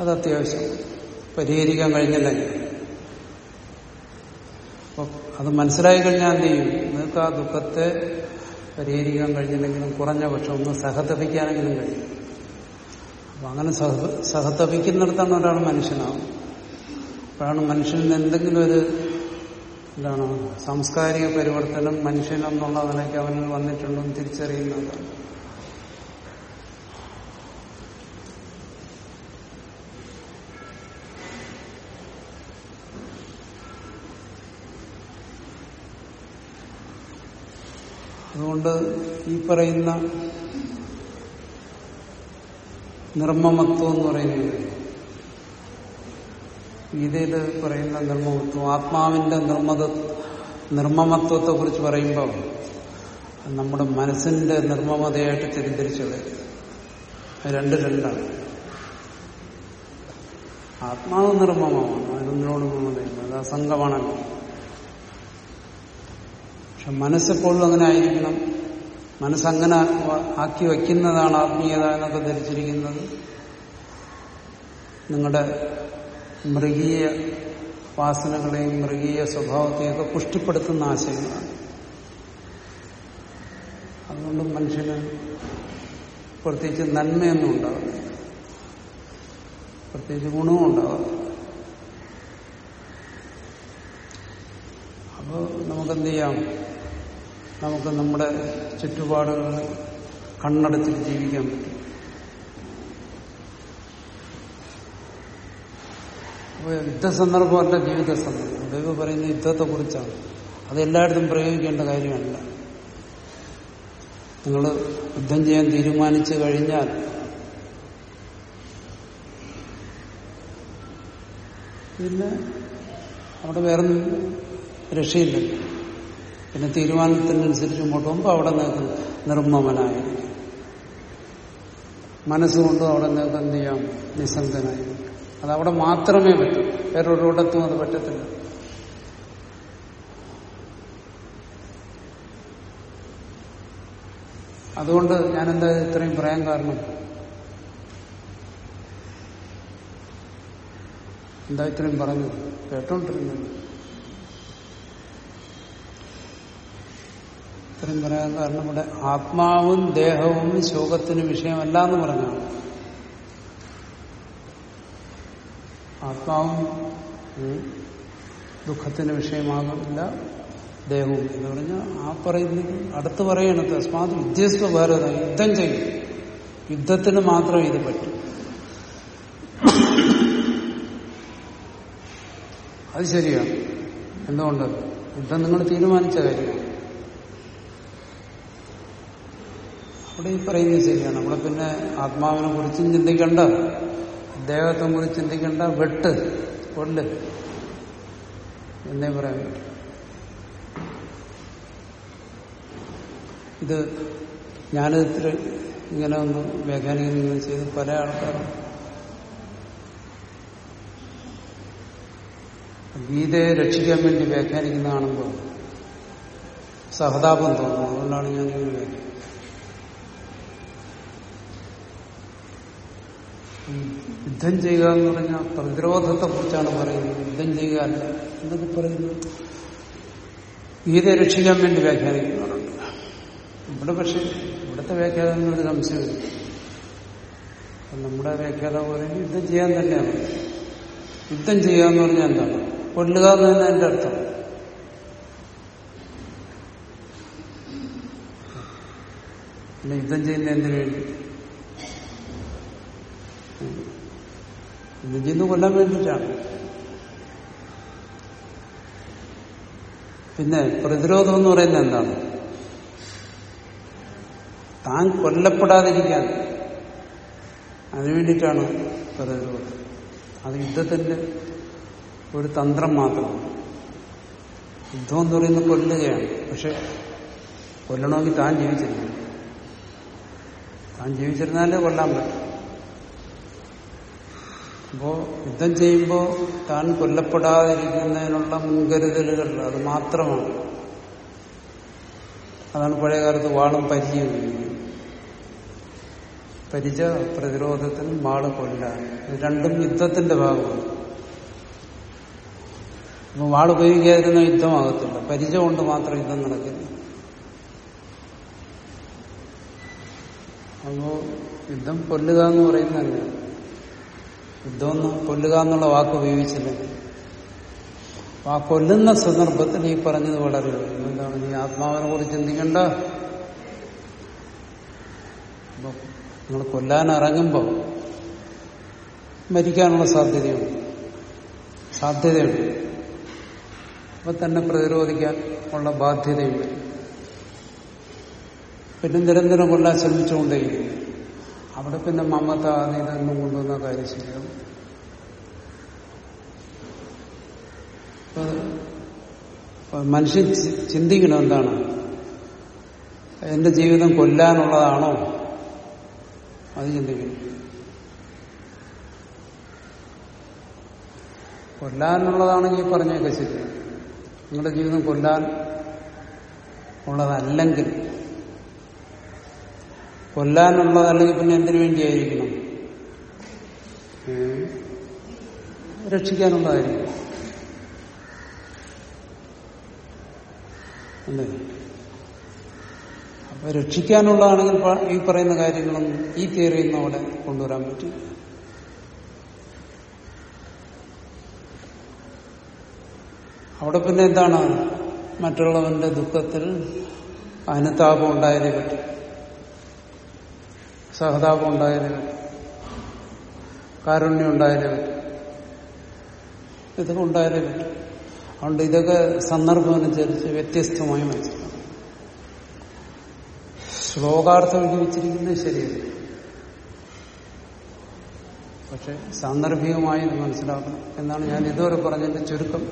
അത് അത്യാവശ്യം. പരിഹരിക്കാൻ കഴിഞ്ഞില്ലെങ്കിൽ അത് മനസ്സിലായി കഴിഞ്ഞാൽ എന്ത് ചെയ്യും? നിങ്ങൾക്ക് ആ ദുഃഖത്തെ പരിഹരിക്കാൻ കഴിഞ്ഞില്ലെങ്കിലും കുറഞ്ഞ പക്ഷം ഒന്ന് സഹതപിക്കാനെങ്കിലും കഴിയും. അപ്പൊ അങ്ങനെ സഹ സഹതപിക്കുന്നിടത്താണ് ഒരാൾ മനുഷ്യനാവും. അപ്പോഴാണ് മനുഷ്യന് എന്തെങ്കിലും ഒരു എന്താണ് സാംസ്കാരിക പരിവർത്തനം മനുഷ്യനെന്നുള്ള നിലയ്ക്ക് അവനിൽ വന്നിട്ടുണ്ടെന്ന് തിരിച്ചറിയുന്നതാണ്. അതുകൊണ്ട് ഈ പറയുന്ന നിർമ്മമത്വം എന്ന് പറയുന്നത് ഗീതയിൽ പറയുന്ന നിർമ്മമത്വം ആത്മാവിന്റെ നിർമ്മത നിർമ്മമത്വത്തെ കുറിച്ച് പറയുമ്പോൾ നമ്മുടെ മനസ്സിന്റെ നിർമ്മമതയായിട്ട് തിരിതിരിച്ചത് രണ്ട് രണ്ടാണ്. ആത്മാവ് നിർമ്മമാണ് അതിനോട് നിർമ്മതയില്ല അത് അസംഗമാണല്ലോ. മനസ്സെപ്പോഴും അങ്ങനെ ആയിരിക്കണം. മനസ്സങ്ങനെ ആക്കി വയ്ക്കുന്നതാണ് ആത്മീയത എന്നൊക്കെ ധരിച്ചിരിക്കുന്നത്. നിങ്ങളുടെ മൃഗീയ വാസനകളെയും മൃഗീയ സ്വഭാവത്തെയൊക്കെ പുഷ്ടിപ്പെടുത്തുന്ന ആശയങ്ങളാണ്. അതുകൊണ്ട് മനുഷ്യന് പ്രത്യേകിച്ച് നന്മയൊന്നും ഉണ്ടാവില്ല പ്രത്യേകിച്ച് ഗുണവും ഉണ്ടാവില്ല അപ്പോൾ നമുക്കെന്ത് ചെയ്യാം? നമുക്ക് നമ്മുടെ ചുറ്റുപാടുകളിൽ കണ്ണടച്ചിട്ട് ജീവിക്കാൻ പറ്റും. അപ്പോൾ യുദ്ധസന്ദർഭമല്ല ജീവിത സന്ദർഭം. ദൈവം പറയുന്ന യുദ്ധത്തെ കുറിച്ചാണ്. അത് എല്ലായിടത്തും പ്രയോഗിക്കേണ്ട കാര്യമല്ല. നിങ്ങൾ യുദ്ധം ചെയ്യാൻ തീരുമാനിച്ചു കഴിഞ്ഞാൽ പിന്നെ അവിടെ വേറെ രക്ഷയില്ലല്ലോ. പിന്നെ തീരുമാനത്തിനനുസരിച്ച് മുമ്പോട്ട് പോകുമ്പോൾ അവിടെ നിങ്ങൾക്ക് നിർമ്മമനായിരിക്കും. മനസ്സുകൊണ്ടും അവിടെ നിങ്ങൾക്ക് എന്ത് ചെയ്യാം? നിസ്സംഗനായിരിക്കും അതവിടെ മാത്രമേ പറ്റൂ. വേറൊരിടത്തും അത് പറ്റത്തില്ല. അതുകൊണ്ട് ഞാനെന്താ ഇത്രയും പറയാൻ കാരണം? എന്താ ഇത്രയും പറഞ്ഞു കേട്ടോണ്ടിരുന്നത് ഇത്രയും പറയാൻ കാരണം ഇവിടെ ആത്മാവും ദേഹവും ശോകത്തിന് വിഷയമല്ല എന്ന് പറഞ്ഞാണ്. ആത്മാവും ദുഃഖത്തിന് വിഷയമാകില്ല ദേഹവും എന്ന് പറഞ്ഞാൽ ആ പറയുന്നത് അടുത്ത് പറയണത് തസ്മാത് വിദ്യസ്വ ഭാരത യുദ്ധം ചെയ്യും. യുദ്ധത്തിന് മാത്രം ഇത് പറ്റും. അത് ശരിയാണ്. എന്തുകൊണ്ട്? യുദ്ധം നിങ്ങൾ തീരുമാനിച്ച കാര്യമാണ്. അവിടെ ഈ പറയുന്നത് ശരിയാണ്. നമ്മളെ പിന്നെ ആത്മാവിനെ കുറിച്ചും ചിന്തിക്കണ്ട. ദേഹത്തെ കുറിച്ച് ചിന്തിക്കണ്ട. വെട്ട് കൊണ്ട് എന്നേ പറയാൻ പറ്റും. ഇത് ഞാനിത്ര ഇങ്ങനെ ഒന്ന് വ്യാഖ്യാനിക്കുന്ന ചെയ്ത്. പല ആൾക്കാരും ഗീതയെ രക്ഷിക്കാൻ വേണ്ടി വ്യാഖ്യാനിക്കുന്ന കാണുമ്പോൾ സഹതാപം തോന്നുന്നു അതുകൊണ്ടാണ് ഞാൻ ഇങ്ങനെ വ്യാഖ്യാനം യുദ്ധം ചെയ്യുക എന്ന് പറഞ്ഞാൽ പ്രതിരോധത്തെ കുറിച്ചാണ് പറയുന്നത്. യുദ്ധം ചെയ്യുക അല്ല. എന്നൊക്കെ പറയുന്നു? ഗീതയെ രക്ഷിക്കാൻ വേണ്ടി വ്യാഖ്യാനിക്കുന്നവരുണ്ട്. ഇവിടെ പക്ഷെ ഇവിടുത്തെ വ്യാഖ്യാനം ഒരു സംശയമില്ല നമ്മുടെ വ്യാഖ്യാനം പറയുന്നത് യുദ്ധം ചെയ്യാൻ തന്നെയാണ്. യുദ്ധം ചെയ്യുക എന്ന് പറഞ്ഞാൽ എന്താണ്? കൊല്ലുക എന്ന് തന്നെ എന്റെ അർത്ഥം. പിന്നെ യുദ്ധം ചെയ്യുന്ന എന്തിനു വേണ്ടി? ചെയ്യുന്ന കൊല്ലാൻ വേണ്ടിയിട്ടാണ് പിന്നെ പ്രതിരോധം എന്ന് പറയുന്നത് എന്താണ്? താൻ കൊല്ലപ്പെടാതിരിക്കാൻ. അതിനു വേണ്ടിയിട്ടാണ് പ്രതിരോധം. അത് യുദ്ധത്തിന്റെ ഒരു തന്ത്രം മാത്രം. യുദ്ധം എന്ന് പറയുന്നത് കൊല്ലുകയാണ്. പക്ഷെ കൊല്ലണമെങ്കിൽ താൻ ജീവിച്ചിരിക്കണം. താൻ ജീവിച്ചിരുന്നാലേ കൊല്ലാൻ പറ്റും. അപ്പോ യുദ്ധം ചെയ്യുമ്പോൾ താൻ കൊല്ലപ്പെടാതിരിക്കുന്നതിനുള്ള മുൻകരുതലുകൾ അത് മാത്രമാണ്. അതാണ് പഴയ കാലത്ത് വാളും പരിചയം. പരിച പ്രതിരോധത്തിനും വാൾ കൊല്ല. രണ്ടും യുദ്ധത്തിന്റെ ഭാഗമാണ്. അപ്പൊ വാൾ ഉപയോഗിക്കാതിരുന്ന യുദ്ധമാകത്തില്ല. പരിച കൊണ്ട് മാത്രം യുദ്ധം നടക്കില്ല. അപ്പോ യുദ്ധം കൊല്ലുക എന്ന് പറയുന്നത് യുദ്ധമൊന്നും കൊല്ലുക എന്നുള്ള വാക്ക് ഉപയോഗിച്ചില്ലെങ്കിൽ അപ്പൊ ആ കൊല്ലുന്ന സന്ദർഭത്തിൽ ഈ പറഞ്ഞത് വളരെ എന്താണ്? നീ ആത്മാവിനെ കുറിച്ച് ചിന്തിക്കണ്ട. നിങ്ങൾ കൊല്ലാൻ ഇറങ്ങുമ്പോൾ മരിക്കാനുള്ള സാധ്യതയുണ്ട്. സാധ്യതയുണ്ട്. അപ്പൊ തന്നെ പ്രതിരോധിക്കാൻ ഉള്ള ബാധ്യതയുണ്ട്. പിന്നെ നിരന്തരം കൊല്ലാൻ ശ്രമിച്ചുകൊണ്ടേയിരിക്കും അവിടെ പിന്നെ മമത അത് കൊണ്ടുവന്ന കാര്യം അപ്പൊ മനുഷ്യൻ ചിന്തിക്കണം എന്താണ്? എന്റെ ജീവിതം കൊല്ലാനുള്ളതാണോ? അത് ചിന്തിക്കണം. കൊല്ലാനുള്ളതാണെങ്കിൽ പറഞ്ഞേക്കെ ശരി നിങ്ങളുടെ ജീവിതം കൊല്ലാൻ ഉള്ളതല്ലെങ്കിൽ കൊല്ലാനുള്ളതല്ലെങ്കിൽ പിന്നെ എന്തിനു വേണ്ടിയായിരിക്കണം? രക്ഷിക്കാനുള്ളതായിരിക്കും. അല്ലേ? അപ്പൊ രക്ഷിക്കാനുള്ളതാണെങ്കിൽ ഈ പറയുന്ന കാര്യങ്ങളൊന്നും ഈ തിയറിയൊന്നും അവിടെ കൊണ്ടുവരാൻ പറ്റും. അവിടെ പിന്നെ എന്താണ്? മറ്റുള്ളവന്റെ ദുഃഖത്തിൽ അനുതാപം ഉണ്ടായതേ പറ്റും. സഹതാപം ഉണ്ടായാലേ കാരുണ്യം ഉണ്ടായാലേ ഇതൊക്കെ ഉണ്ടായാലേ അതുകൊണ്ട് ഇതൊക്കെ സന്ദർഭമനുസരിച്ച് വ്യത്യസ്തമായി മനസ്സിലാക്കും. ശ്ലോകാർത്ഥം എഴുതി വെച്ചിരിക്കുന്നത് ശരിയല്ല. പക്ഷെ സാന്ദർഭികമായി ഇത് മനസ്സിലാക്കണം എന്നാണ് ഞാൻ ഇതുവരെ പറഞ്ഞതിന്റെ ചുരുക്കം.